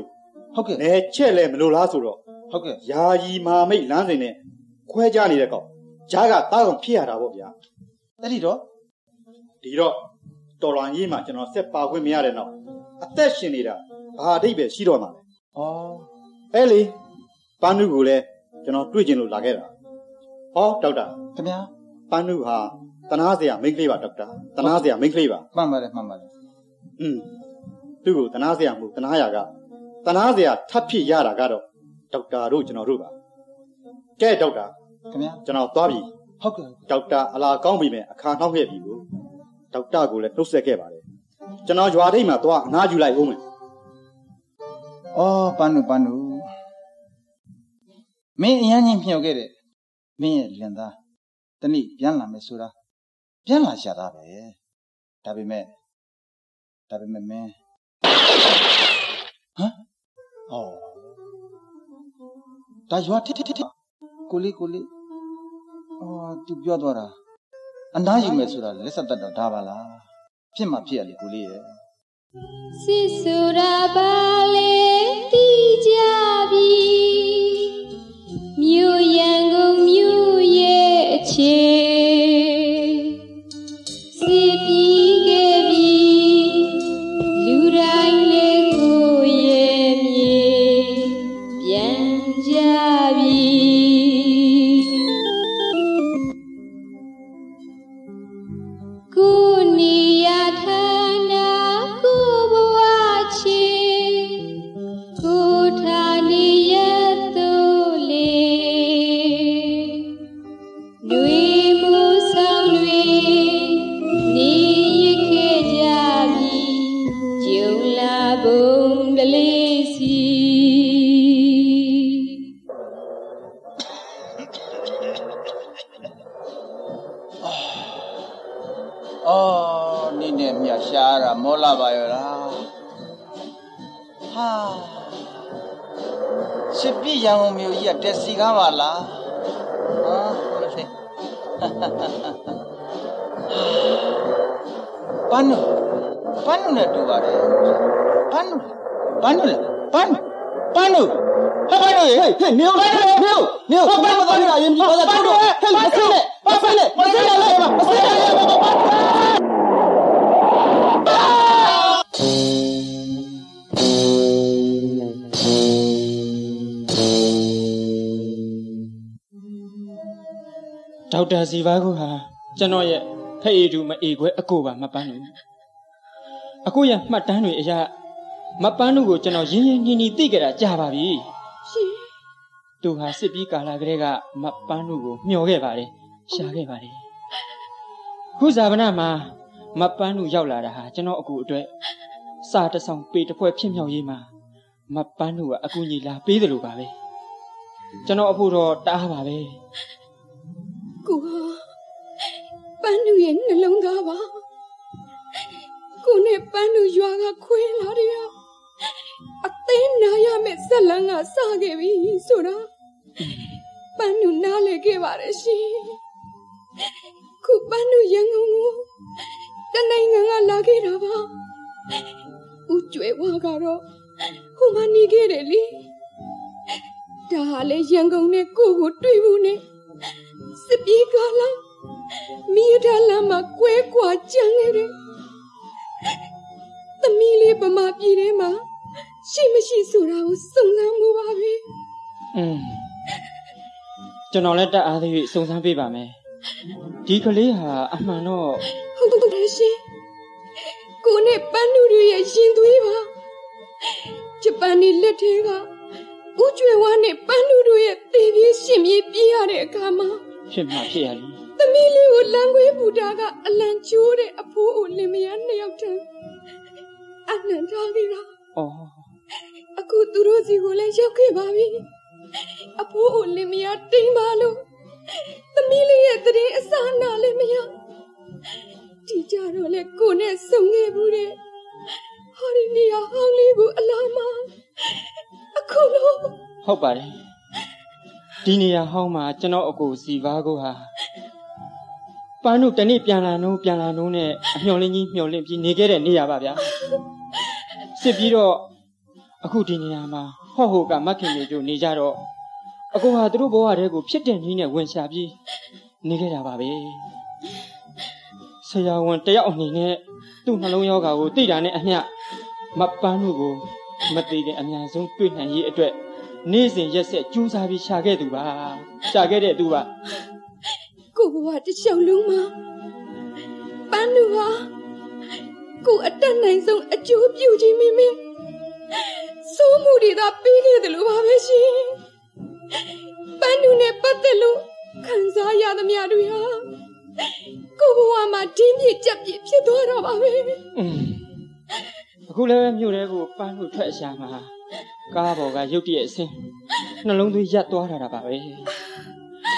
ဟုတ်ကဲ့နဲချက်လည်းမလိုလားဆိုတော့ဟုတ်ကဲ့ယာယီမာမိတ်လမ်းစဉ်နဲ့ခွဲကြနေတဲ့ကောင်ဂျားကတားကောင်ဖြစ်ရတာပေါ့ဗျာအဲ့ဒီတော့ဒီတော့တော်လွန်ကြီးမှာကျွန်တော်ဆက်ပါခွင့်မရတဲ့နောက်အသက်ရှင်နေတာဘာအဓိပ္ပာယ်ရှိတော့မှာလဲဩအဲလေပန်းနုကိုလည်းကျွန်တော်တွေ့ကျင်လို့လာခဲ့တာဟောဒေါက်တာခင်ဗျာပန်းနုဟာ တနာစရာမိန်းကလေးပါဒေါက်တာတနာစရာမိန်းကလေးပါမှန်ပါတယ်မှန်ပါတယ်อืมသူ့ကိုတနာစရာမဟုတ်တနာရကတနာစရာထပ်ဖြစ်ရတာကတော့ဒေါက်တာတို့ကျွန်တော်တို့ပါကဲဒေါက်တာခင်ဗျာကျွန်တော်သွားပြီဟုတ်ကဲ့ဒေါက်တာအလာကောင်းပြီမဲ့အခါနှောက်ခဲ့ပြီကိုဒေါက်တာကိုလည်းနှုတ်ဆက်ခဲ့ပါတယ်ကျွန်တော်ရွာထိပ်မှာသွားအနားယူလိုက်ဦးမယ်ဩပန်းနုပန်းနုမင်းအရင်ချင်းမြှောက်ခဲ့တဲ့မင်းရဲ့လင်သားတနည်းပြန်လာမယ်ဆိုတာ ပြန်လာရှာတာပဲဒါပေမဲ့ဒါပေမဲ့မင်းဟမ်ဩဒါရွာထစ်ထစ်ထစ်ကိုလေးကိုလေးအော်သူပြောသွားတာအနားယူမယ်ဆိုတာလက်ဆက်တတ်တော့ဒါပါလားဖြစ်မှဖြစ်ရလေကိုလေးရဲ့စစ်ဆိုတာပါလေတီးကြပြီမြို့ရန် ဒေါက်တာစီဘာကူဟာကျွန်တော်ရဲ့ဖက်အေတူမအေခွဲအကိုပါမပန်းလို့အကိုရဲ့မှတ်တမ်းတွေအရာမပန်းတို့ကိုကျွန်တော်ရင်းရင်းနှီးနှီးသိကြတာကြာပါပြီရှင်သူဟာစစ်ပြီးကာလာကလေးကမပန်းတို့ကိုမျှော်ခဲ့ပါတယ်ရှာခဲ့ပါတယ်ခုဇာပနာမှာမပန်းတို့ရောက်လာတာဟာကျွန်တော်အကူအတွက်စာတစ်ဆောင်ပေတစ်ဖွဲ့ဖြစ်မြောက်ရေးမှာမပန်းတို့ကအကူကြီးလာပေးတယ်လို့ပါပဲကျွန်တော်အဖို့တော့တားပါပဲ ကိုဟာပန်းလူရဲ့နှလုံးသားပါကိုနဲ့ပန်းလူရွာကခွေးလာတယ်အသိနာရမယ့်ဇက်လန်းကစခဲ့ပြီဆိုတာပန်းနုနားလေခဲ့ပါတယ်ရှင်ခုပန်းနုရန်ကုန်ကိုတနိုင်ငံကလာခဲ့တာပါဦးကျွဲဝါကတော့ဟိုမှာနေခဲ့တယ်လေဒါဟာလေရန်ကုန်နဲ့ကိုကိုတွေ့ဘူးနဲ့ စစ်ပြေးကားလောက်မိရထားလမ်းမှာကွဲကွာကြံခဲ့တယ်သမီးလေးပမာပြည်ထဲမှာရှိမရှိဆိုတာကိုစုံစမ်းမှုပါပဲอืมကျွန်တော်လည်းတက်အားသေး၍စုံစမ်းပေးပါမယ်ဒီကလေးဟာအမှန်တော့ဟုတ်တယ်ရှင်ကိုနဲ့ပန်းနူတွေရဲ့ရှင်သွေးပါဂျပန်နေလက်ထဲကဥကျွေဝါနဲ့ပန်းနူတို့ရဲ့တေပြေးရှင်ပြေးပြေးရတဲ့အခါမှာ ဖြစ်မှဖြစ်ရလိသမီးလေးကိုလမ်းခွေးပူတာကအလံချိုးတဲ့အဖိုးကိုလင်မယားနှစ်ယောက်တန်းအနန္တကြီးတာ။အော်အခုသူတို့စီကိုလည်းရောက်ခဲ့ပါပြီအဖိုးကိုလင်မယားတိမ်ပါလို့သမီးလေးရဲ့တရင်အစာနာလည်းမရဒီကြတော့လေကိုနဲ့ဆုံခဲ့ဘူးတဲ့ဟောဒီနေရာဟောင်းလေးကိုအလားမအခုလို့ဟုတ်ပါတယ် ဒီနေရာဟောင်းမှာကျွန်တော်အကိုစီပါကိုဟာပန်းတို့တနေ့ပြန်လာနှုံးပြန်လာနှုံးနဲ့အမျော်လင်းကြီးမျော်လင့်ပြီးနေခဲ့တဲ့နေရာပါဗျာစစ်ပြီးတော့အခုဒီနေရာမှာဟော့ဟိုကမခင်တွေတို့နေကြတော့အကိုဟာသူတို့ဘဝတဲကိုဖြစ်တဲ့နည်းနဲ့ဝင်ရှာပြီးနေခဲ့တာပါပဲဆရာဝန်တယောက်အနေနဲ့သူ့နှလုံးယောဂါကိုသိတာနဲ့အမျှမပန်းတို့ကိုမသေးခင်အများဆုံးတွေ့နိုင်ရေးအတွက် နေ့စဉ်ရက်ဆက်ကြိုးစားပြီးရှာခဲ့သူပါရှာခဲ့တဲ့သူပါကိုဘဝတစ်လျှောက်လုံးမှာပန်းနူဟာကိုအတက်နိုင်ဆုံးအကျိုးပြုခြင်းမိမိစိုးမှုတွေသာပေးခဲ့တယ်လို့ပါပဲရှင်ပန်းနူနဲ့ပတ်သက်လို့ခံစားရသမျှတွေဟာကိုဘဝမှာဒင်းပြစ်ကြက်ပြစ်ဖြစ်သွားတော့ပါပဲอืมအခုလည်းပဲမြို့ထဲကိုပန်းလို့ထွက်ရှာမှာ ကားပေါ်ကရုတ်တရက်အစင်းနှလုံးသွေးရက်သွားတာတာပါပဲ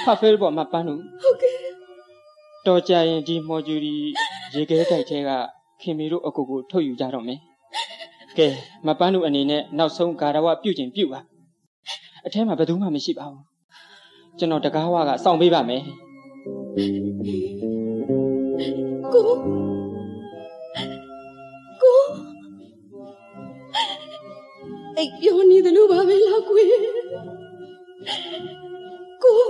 ဖတ်ဖဲပေါ်မှာပန်းလို့ဟုတ်ကဲ့တော်ကြရင်ဒီမော်ဂျူရီရေခဲတိုက်ထဲကခင်မီတို့အကူကိုထုတ်ယူကြတော့မယ်ကဲမပန်းလို့အနေနဲ့နောက်ဆုံးဂါရဝပြုတ်ကျင်ပြုတ်ပါအထဲမှာဘယ်သူမှမရှိပါဘူးကျွန်တော်တကားဝကစောင့်ပေးပါမယ်ကိုကို အိပ်ပြောနေတယ်လို့ပါပဲလားကွယ်ကို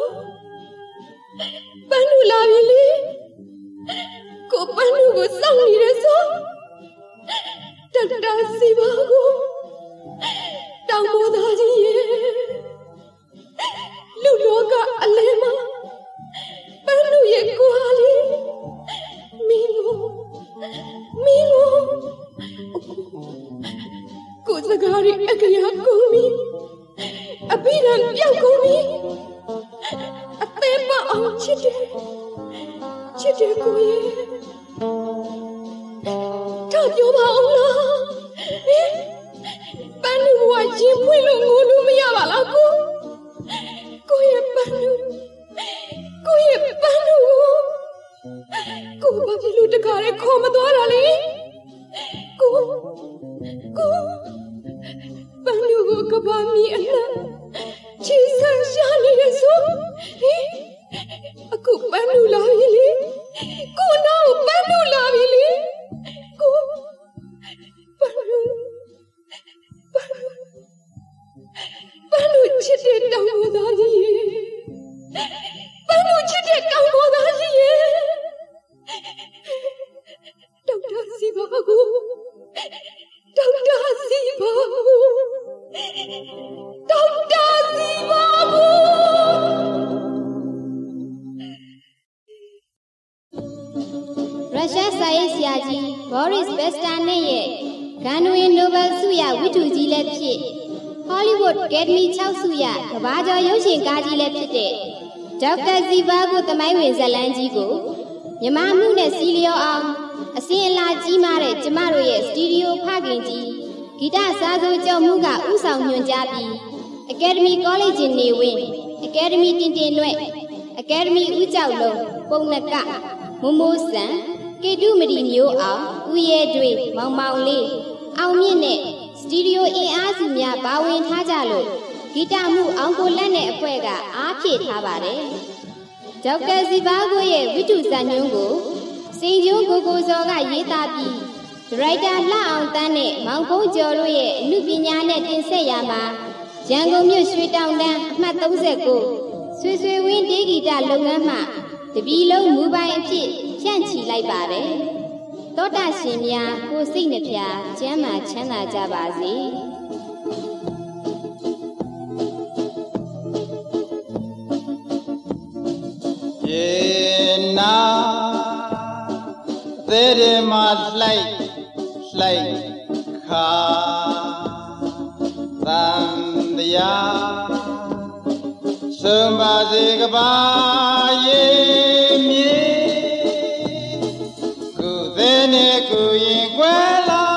ပန်းလူလာပြီလေကိုပန်းလူကိုစောင့်နေရဆိုတတတာစီပါကိုတောင်ပေါ်သားကြီးရဲ့လူလောကအလဲမှာပန်းလူရဲ့ကိုဟာလေး အပိရံပြော ဝင်ဇတ်လန်းကြီးကိုမြမမှုနဲ့စီလျောအောင်အစင်အလာကြီးမားတဲ့ကျမတို့ရဲ့စတူဒီယိုဖခင်ကြီးဂီတစားစိုးကြော်မှုကဥဆောင်ညွှန်ကြားပြီးအကယ်ဒမီကောလိပ်ဂျင်နေဝင်အကယ်ဒမီတင်တင်လွဲ့အကယ်ဒမီဦးကြောက်လုံးပုံနကမမိုးစံကေတုမရီမျိုးအောင်ဦးရဲတွေမောင်မောင်လေးအောင်မြင့်နဲ့စတူဒီယိုအင်အားစုများပါဝင်ထားကြလို့ဂီတမှုအောင်ကိုလက်နဲ့အဖွဲ့ကအားဖြည့်ထားပါတယ် ဒေါက်တာစီဘာကိုရဲ့ဝိတုဇာညွန်းကိုစိန်ကျုံကိုကိုစောကရေးသားပြီးဒရိုက်တာလှအောင်တန်းနဲ့မောင်ဖုံးကျော်တို့ရဲ့အမှုပညာနဲ့တင်ဆက်ရမှာရန်ကုန်မြို့ရွှေတောင်တန်းအမှတ်39ဆွေဆွေဝင်းတေးဂီတလုပ်ငန်းမှတပီလုံးမူပိုင်အဖြစ်ဖြန့်ချီလိုက်ပါတယ်တောတာရှင်များကိုစိတ်နှပြကျမ်းမာချမ်းသာကြပါစေ။ သေးတယ်မှာလှိုက်လှိုက်ခါသံတရားစွန်ပါစေကပါရေမြေကုသေးနဲ့ကုရင်ကွယ်လာ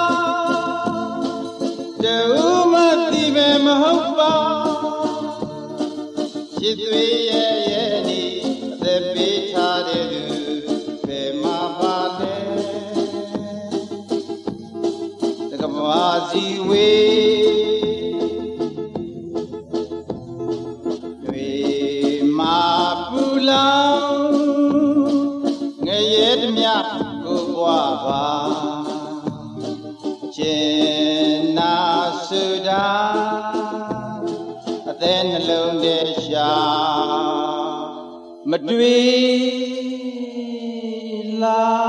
တူမသိပဲမဟုတ်ပါရှိသွေးရဲ့ စီဝေတွေမာပူလောင်ငရဲတမြကိုဘွားပါကျင်နာစုတာအသက်နှလုံးထဲရှာမတွေ့လာ